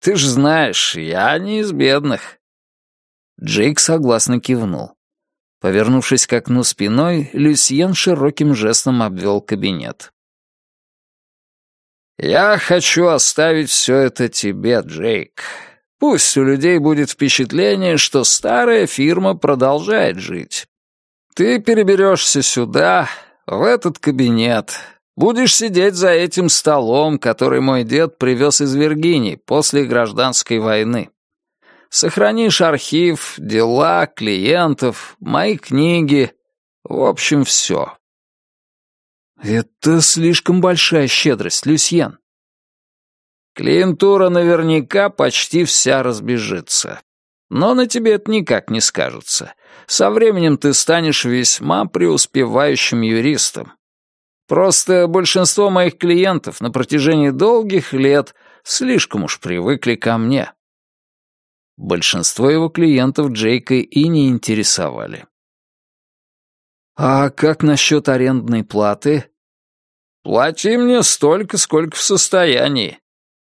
Ты ж знаешь, я не из бедных». Джейк согласно кивнул. Повернувшись к окну спиной, Люсьен широким жестом обвел кабинет. «Я хочу оставить все это тебе, Джейк. Пусть у людей будет впечатление, что старая фирма продолжает жить. Ты переберешься сюда, в этот кабинет, будешь сидеть за этим столом, который мой дед привез из Виргинии после гражданской войны. Сохранишь архив, дела, клиентов, мои книги, в общем, все. Это слишком большая щедрость, Люсьен. Клиентура наверняка почти вся разбежится. Но на тебе это никак не скажется. Со временем ты станешь весьма преуспевающим юристом. Просто большинство моих клиентов на протяжении долгих лет слишком уж привыкли ко мне. Большинство его клиентов Джейка и не интересовали. «А как насчет арендной платы?» «Плати мне столько, сколько в состоянии.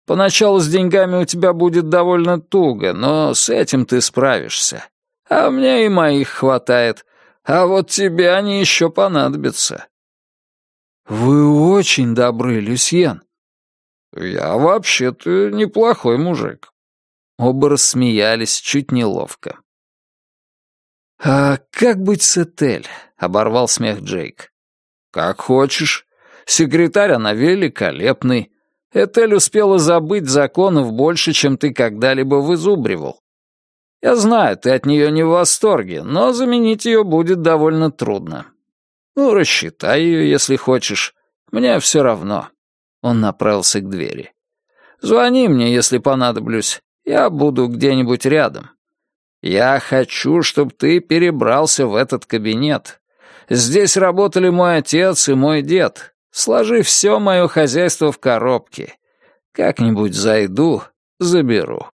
Поначалу с деньгами у тебя будет довольно туго, но с этим ты справишься. А мне и моих хватает. А вот тебе они еще понадобятся». «Вы очень добры, Люсьен». «Я вообще-то неплохой мужик». Оба рассмеялись, чуть неловко. «А как быть с Этель?» — оборвал смех Джейк. «Как хочешь. Секретарь она великолепный. Этель успела забыть законов больше, чем ты когда-либо вызубривал. Я знаю, ты от нее не в восторге, но заменить ее будет довольно трудно. Ну, рассчитай ее, если хочешь. Мне все равно». Он направился к двери. Звони мне, если понадоблюсь. Я буду где-нибудь рядом. Я хочу, чтобы ты перебрался в этот кабинет. Здесь работали мой отец и мой дед. Сложи все мое хозяйство в коробке. Как-нибудь зайду, заберу.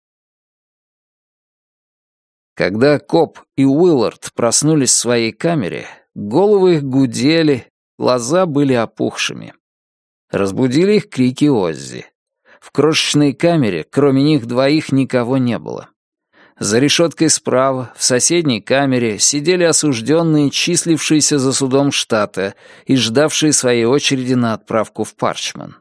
Когда Коп и Уиллард проснулись в своей камере, головы их гудели, глаза были опухшими. Разбудили их крики Оззи. В крошечной камере, кроме них двоих, никого не было. За решеткой справа, в соседней камере, сидели осужденные, числившиеся за судом штата и ждавшие своей очереди на отправку в Парчман.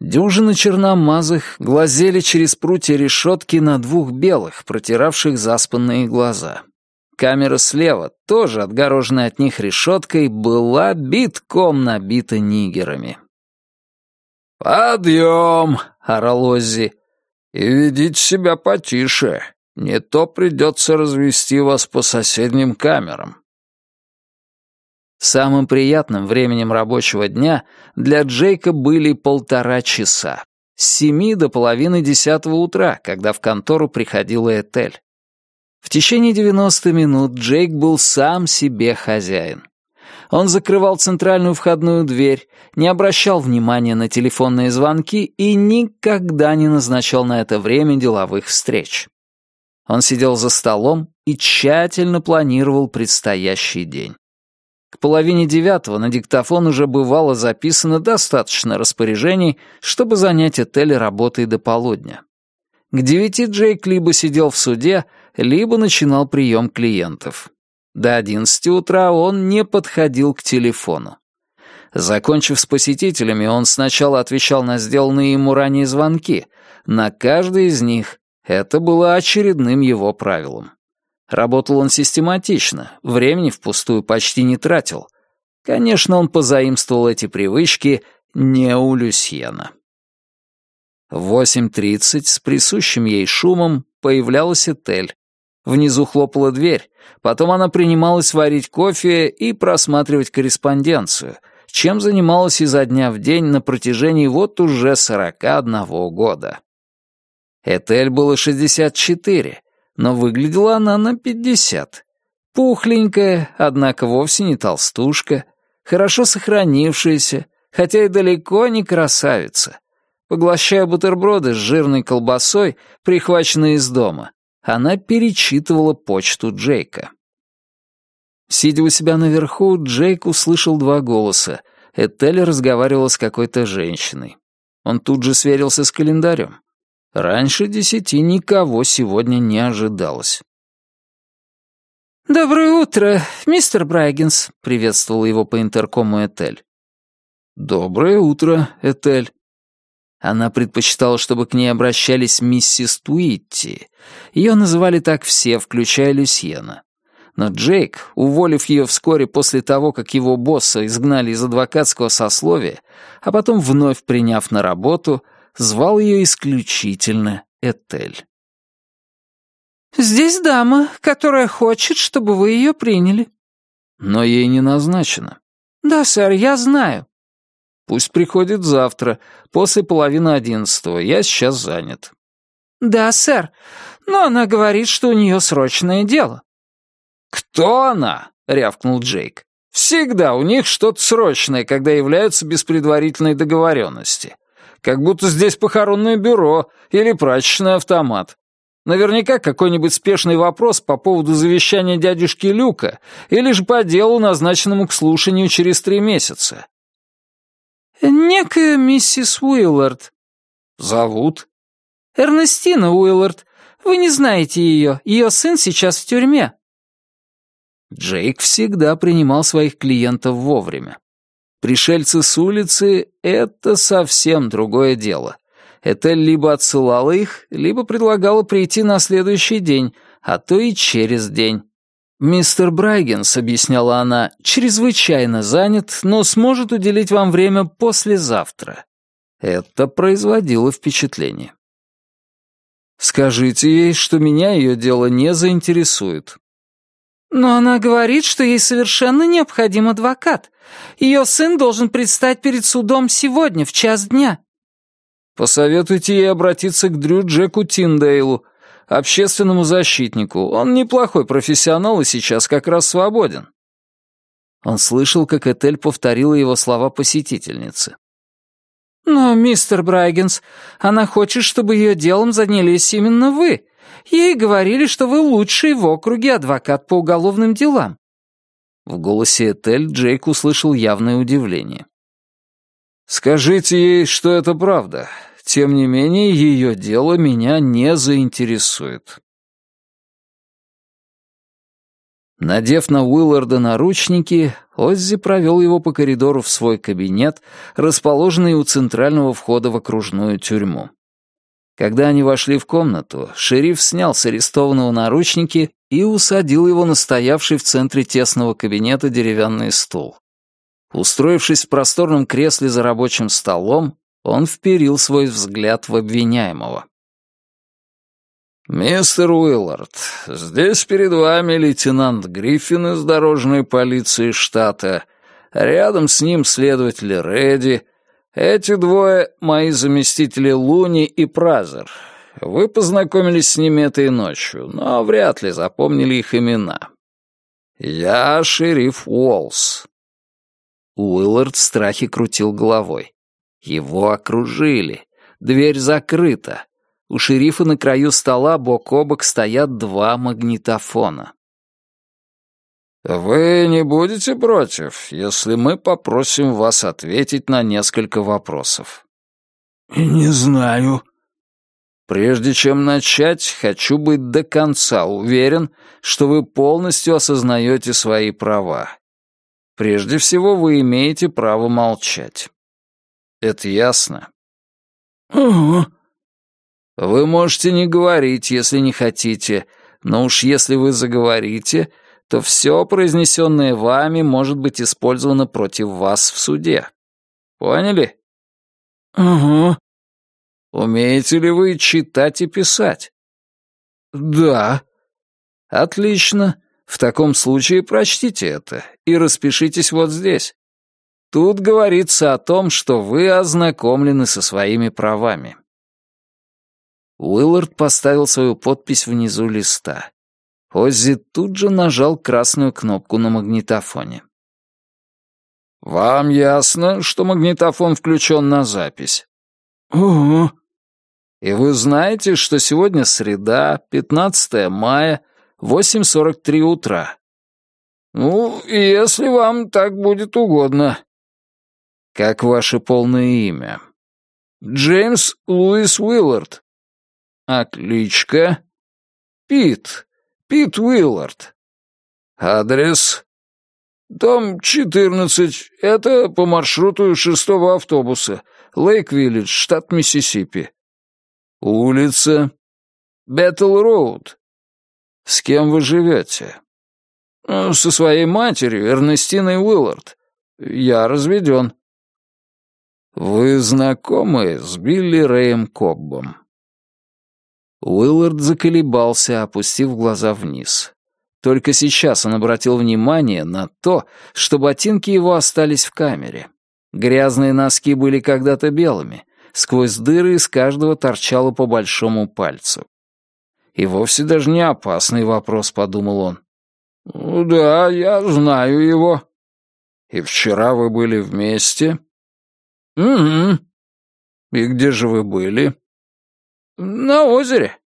Дюжины черномазых глазели через прутья решетки на двух белых, протиравших заспанные глаза. Камера слева, тоже отгороженная от них решеткой, была битком набита нигерами. «Подъем!» — орал Оззи. «И ведите себя потише. Не то придется развести вас по соседним камерам». Самым приятным временем рабочего дня для Джейка были полтора часа. С семи до половины десятого утра, когда в контору приходила Этель. В течение 90 минут Джейк был сам себе хозяин. Он закрывал центральную входную дверь, не обращал внимания на телефонные звонки и никогда не назначал на это время деловых встреч. Он сидел за столом и тщательно планировал предстоящий день. К половине девятого на диктофон уже бывало записано достаточно распоряжений, чтобы занять Этель работой до полудня. К девяти Джейк либо сидел в суде, либо начинал прием клиентов. До одиннадцати утра он не подходил к телефону. Закончив с посетителями, он сначала отвечал на сделанные ему ранее звонки. На каждый из них это было очередным его правилом. Работал он систематично, времени впустую почти не тратил. Конечно, он позаимствовал эти привычки не у Люсьена. В 8.30 с присущим ей шумом появлялась Этель, Внизу хлопала дверь, потом она принималась варить кофе и просматривать корреспонденцию, чем занималась изо дня в день на протяжении вот уже 41 года. Этель было 64, но выглядела она на 50. Пухленькая, однако вовсе не толстушка, хорошо сохранившаяся, хотя и далеко не красавица. Поглощая бутерброды с жирной колбасой, прихваченные из дома, она перечитывала почту Джейка. Сидя у себя наверху, Джейк услышал два голоса. Этель разговаривала с какой-то женщиной. Он тут же сверился с календарем. Раньше десяти никого сегодня не ожидалось. «Доброе утро, мистер Брайгенс», — приветствовала его по интеркому Этель. «Доброе утро, Этель». Она предпочитала, чтобы к ней обращались миссис Туитти. Ее называли так все, включая Люсьена. Но Джейк, уволив ее вскоре после того, как его босса изгнали из адвокатского сословия, а потом вновь приняв на работу, звал ее исключительно Этель. «Здесь дама, которая хочет, чтобы вы ее приняли». «Но ей не назначено». «Да, сэр, я знаю. Пусть приходит завтра, после половины одиннадцатого. Я сейчас занят». «Да, сэр. Но она говорит, что у нее срочное дело». «Кто она?» — рявкнул Джейк. «Всегда у них что-то срочное, когда являются без предварительной договоренности. Как будто здесь похоронное бюро или прачечный автомат. Наверняка какой-нибудь спешный вопрос по поводу завещания дядюшки Люка или же по делу, назначенному к слушанию через три месяца. «Некая миссис Уиллард». «Зовут?» «Эрнестина Уиллард. Вы не знаете ее. Ее сын сейчас в тюрьме». Джейк всегда принимал своих клиентов вовремя. Пришельцы с улицы — это совсем другое дело. Это либо отсылало их, либо предлагало прийти на следующий день, а то и через день. «Мистер Брайгенс», — объясняла она, — «чрезвычайно занят, но сможет уделить вам время послезавтра». Это производило впечатление. «Скажите ей, что меня ее дело не заинтересует». «Но она говорит, что ей совершенно необходим адвокат. Ее сын должен предстать перед судом сегодня, в час дня». Посоветуйте ей обратиться к Дрю Джеку Тиндейлу, общественному защитнику. Он неплохой профессионал и сейчас как раз свободен». Он слышал, как Этель повторила его слова посетительницы. «Но, мистер Брайгенс, она хочет, чтобы ее делом занялись именно вы. Ей говорили, что вы лучший в округе адвокат по уголовным делам». В голосе Этель Джейк услышал явное удивление. «Скажите ей, что это правда. Тем не менее, ее дело меня не заинтересует». Надев на Уилларда наручники, Оззи провел его по коридору в свой кабинет, расположенный у центрального входа в окружную тюрьму. Когда они вошли в комнату, шериф снял с арестованного наручники и усадил его на стоявший в центре тесного кабинета деревянный стул. Устроившись в просторном кресле за рабочим столом, он вперил свой взгляд в обвиняемого. «Мистер Уиллард, здесь перед вами лейтенант Гриффин из дорожной полиции штата, рядом с ним следователь Редди. Эти двое — мои заместители Луни и Празер. Вы познакомились с ними этой ночью, но вряд ли запомнили их имена. Я шериф Уолс». Уиллард в страхе крутил головой. Его окружили. Дверь закрыта. У шерифа на краю стола бок о бок стоят два магнитофона. «Вы не будете против, если мы попросим вас ответить на несколько вопросов?» «Не знаю». «Прежде чем начать, хочу быть до конца уверен, что вы полностью осознаете свои права. Прежде всего, вы имеете право молчать. Это ясно?» «Угу», вы можете не говорить, если не хотите, но уж если вы заговорите, то все произнесенное вами может быть использовано против вас в суде. Поняли? Угу. Умеете ли вы читать и писать? Да. Отлично. В таком случае прочтите это и распишитесь вот здесь. Тут говорится о том, что вы ознакомлены со своими правами. Уиллард поставил свою подпись внизу листа. Оззи тут же нажал красную кнопку на магнитофоне. «Вам ясно, что магнитофон включен на запись?» «Угу». «И вы знаете, что сегодня среда, 15 мая, 8.43 утра?» «Ну, если вам так будет угодно». «Как ваше полное имя?» «Джеймс Луис Уиллард». А кличка? Пит. Пит Уиллард. Адрес? Дом 14. Это по маршруту шестого автобуса. Лейк-Виллидж, штат Миссисипи. Улица? Беттл-Роуд. С кем вы живете? Со своей матерью, Эрнестиной Уиллард. Я разведен. Вы знакомы с Билли Рэем Коббом? Уиллард заколебался, опустив глаза вниз. Только сейчас он обратил внимание на то, что ботинки его остались в камере. Грязные носки были когда-то белыми, сквозь дыры из каждого торчало по большому пальцу. И вовсе даже не опасный вопрос, подумал он. «Ну да, я знаю его». «И вчера вы были вместе?» «Угу». «И где же вы были?» «На озере».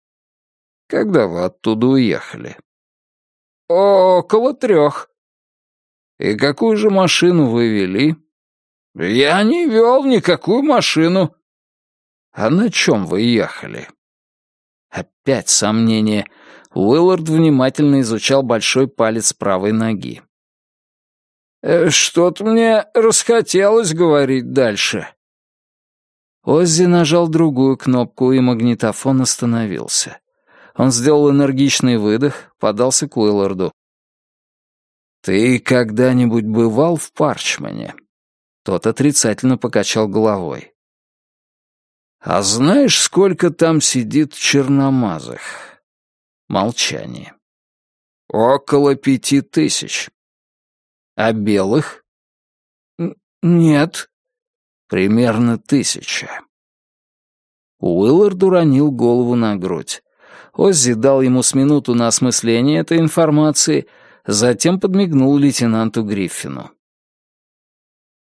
«Когда вы оттуда уехали?» «Около трех». «И какую же машину вы вели?» «Я не вел никакую машину». «А на чем вы ехали?» Опять сомнение. Уиллард внимательно изучал большой палец правой ноги. «Э, «Что-то мне расхотелось говорить дальше». Оззи нажал другую кнопку, и магнитофон остановился. Он сделал энергичный выдох, подался к Уилларду. «Ты когда-нибудь бывал в Парчмане?» Тот отрицательно покачал головой. «А знаешь, сколько там сидит черномазых?» Молчание. «Около пяти тысяч». «А белых?» «Нет», Примерно тысяча. Уиллард уронил голову на грудь. Оззи дал ему с минуту на осмысление этой информации, затем подмигнул лейтенанту Гриффину.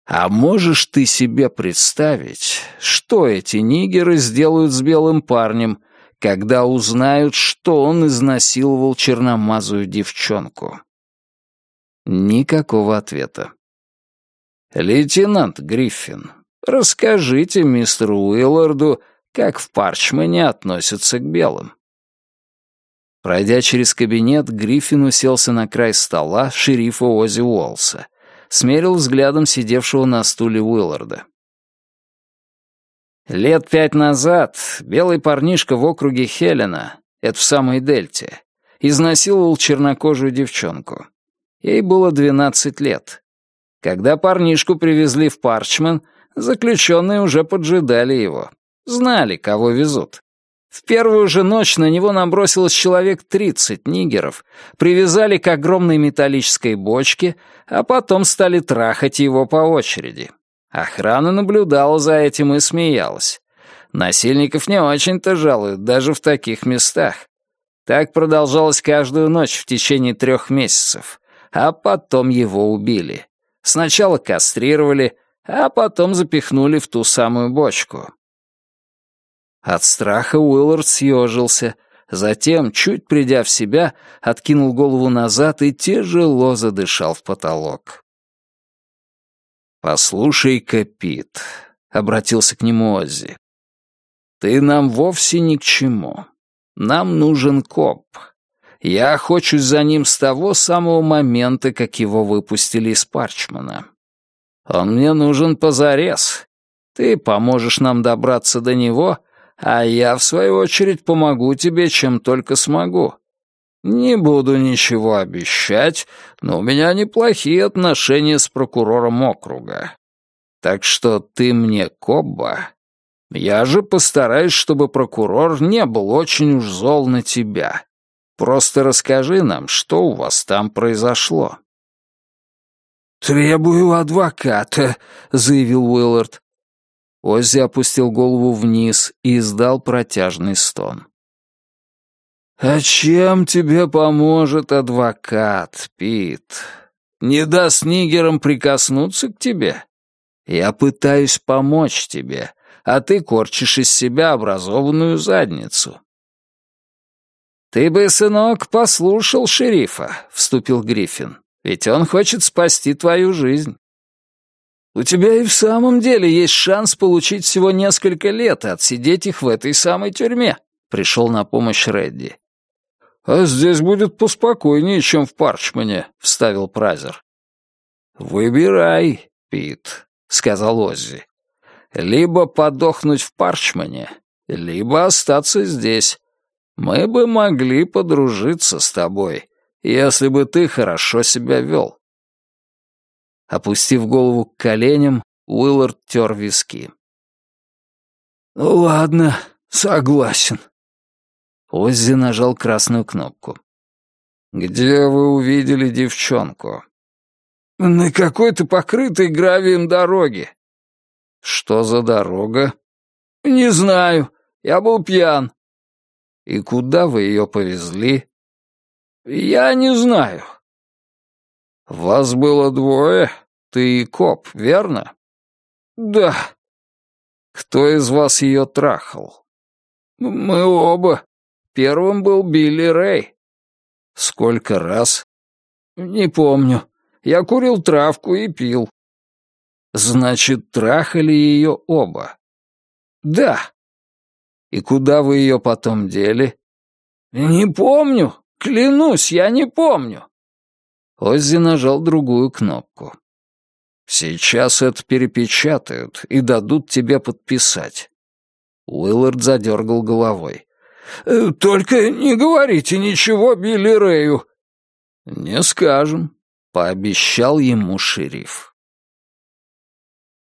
«А можешь ты себе представить, что эти нигеры сделают с белым парнем, когда узнают, что он изнасиловал черномазую девчонку?» Никакого ответа. «Лейтенант Гриффин, расскажите мистеру Уилларду, как в Парчмане относятся к белым». Пройдя через кабинет, Гриффин уселся на край стола шерифа Ози Уолса, смерил взглядом сидевшего на стуле Уилларда. Лет пять назад белый парнишка в округе Хелена, это в самой Дельте, изнасиловал чернокожую девчонку. Ей было двенадцать лет. Когда парнишку привезли в Парчман, заключенные уже поджидали его. Знали, кого везут. В первую же ночь на него набросилось человек тридцать нигеров, привязали к огромной металлической бочке, а потом стали трахать его по очереди. Охрана наблюдала за этим и смеялась. Насильников не очень-то жалуют даже в таких местах. Так продолжалось каждую ночь в течение трех месяцев, а потом его убили. Сначала кастрировали, а потом запихнули в ту самую бочку. От страха Уиллард съежился, затем, чуть придя в себя, откинул голову назад и тяжело задышал в потолок. «Послушай-ка, Пит», — обратился к нему Оззи, — «ты нам вовсе ни к чему. Нам нужен коп. Я охочусь за ним с того самого момента, как его выпустили из Парчмана. Он мне нужен позарез. Ты поможешь нам добраться до него, а я, в свою очередь, помогу тебе, чем только смогу. Не буду ничего обещать, но у меня неплохие отношения с прокурором округа. Так что ты мне Кобба. Я же постараюсь, чтобы прокурор не был очень уж зол на тебя. Просто расскажи нам, что у вас там произошло». «Требую адвоката», — заявил Уиллард. Оззи опустил голову вниз и издал протяжный стон. «А чем тебе поможет адвокат, Пит? Не даст нигерам прикоснуться к тебе? Я пытаюсь помочь тебе, а ты корчишь из себя образованную задницу». «Ты бы, сынок, послушал шерифа», — вступил Гриффин. «Ведь он хочет спасти твою жизнь». У тебя и в самом деле есть шанс получить всего несколько лет и отсидеть их в этой самой тюрьме», — пришел на помощь Редди. «А здесь будет поспокойнее, чем в Парчмане», — вставил Празер. «Выбирай, Пит», — сказал Оззи. «Либо подохнуть в Парчмане, либо остаться здесь. Мы бы могли подружиться с тобой, если бы ты хорошо себя вел». Опустив голову к коленям, Уиллард тер виски. «Ну ладно, согласен». Оззи нажал красную кнопку. «Где вы увидели девчонку?» «На какой-то покрытой гравием дороге». «Что за дорога?» «Не знаю. Я был пьян». «И куда вы ее повезли?» «Я не знаю». «Вас было двое?» Ты коп, верно? Да. Кто из вас ее трахал? Мы оба. Первым был Билли Рэй. Сколько раз? Не помню. Я курил травку и пил. Значит, трахали ее оба? Да. И куда вы ее потом дели? Не помню. Клянусь, я не помню. Оззи нажал другую кнопку. Сейчас это перепечатают и дадут тебе подписать. Уиллард задергал головой. «Э, «Только не говорите ничего Билли Рэю». «Не скажем», — пообещал ему шериф.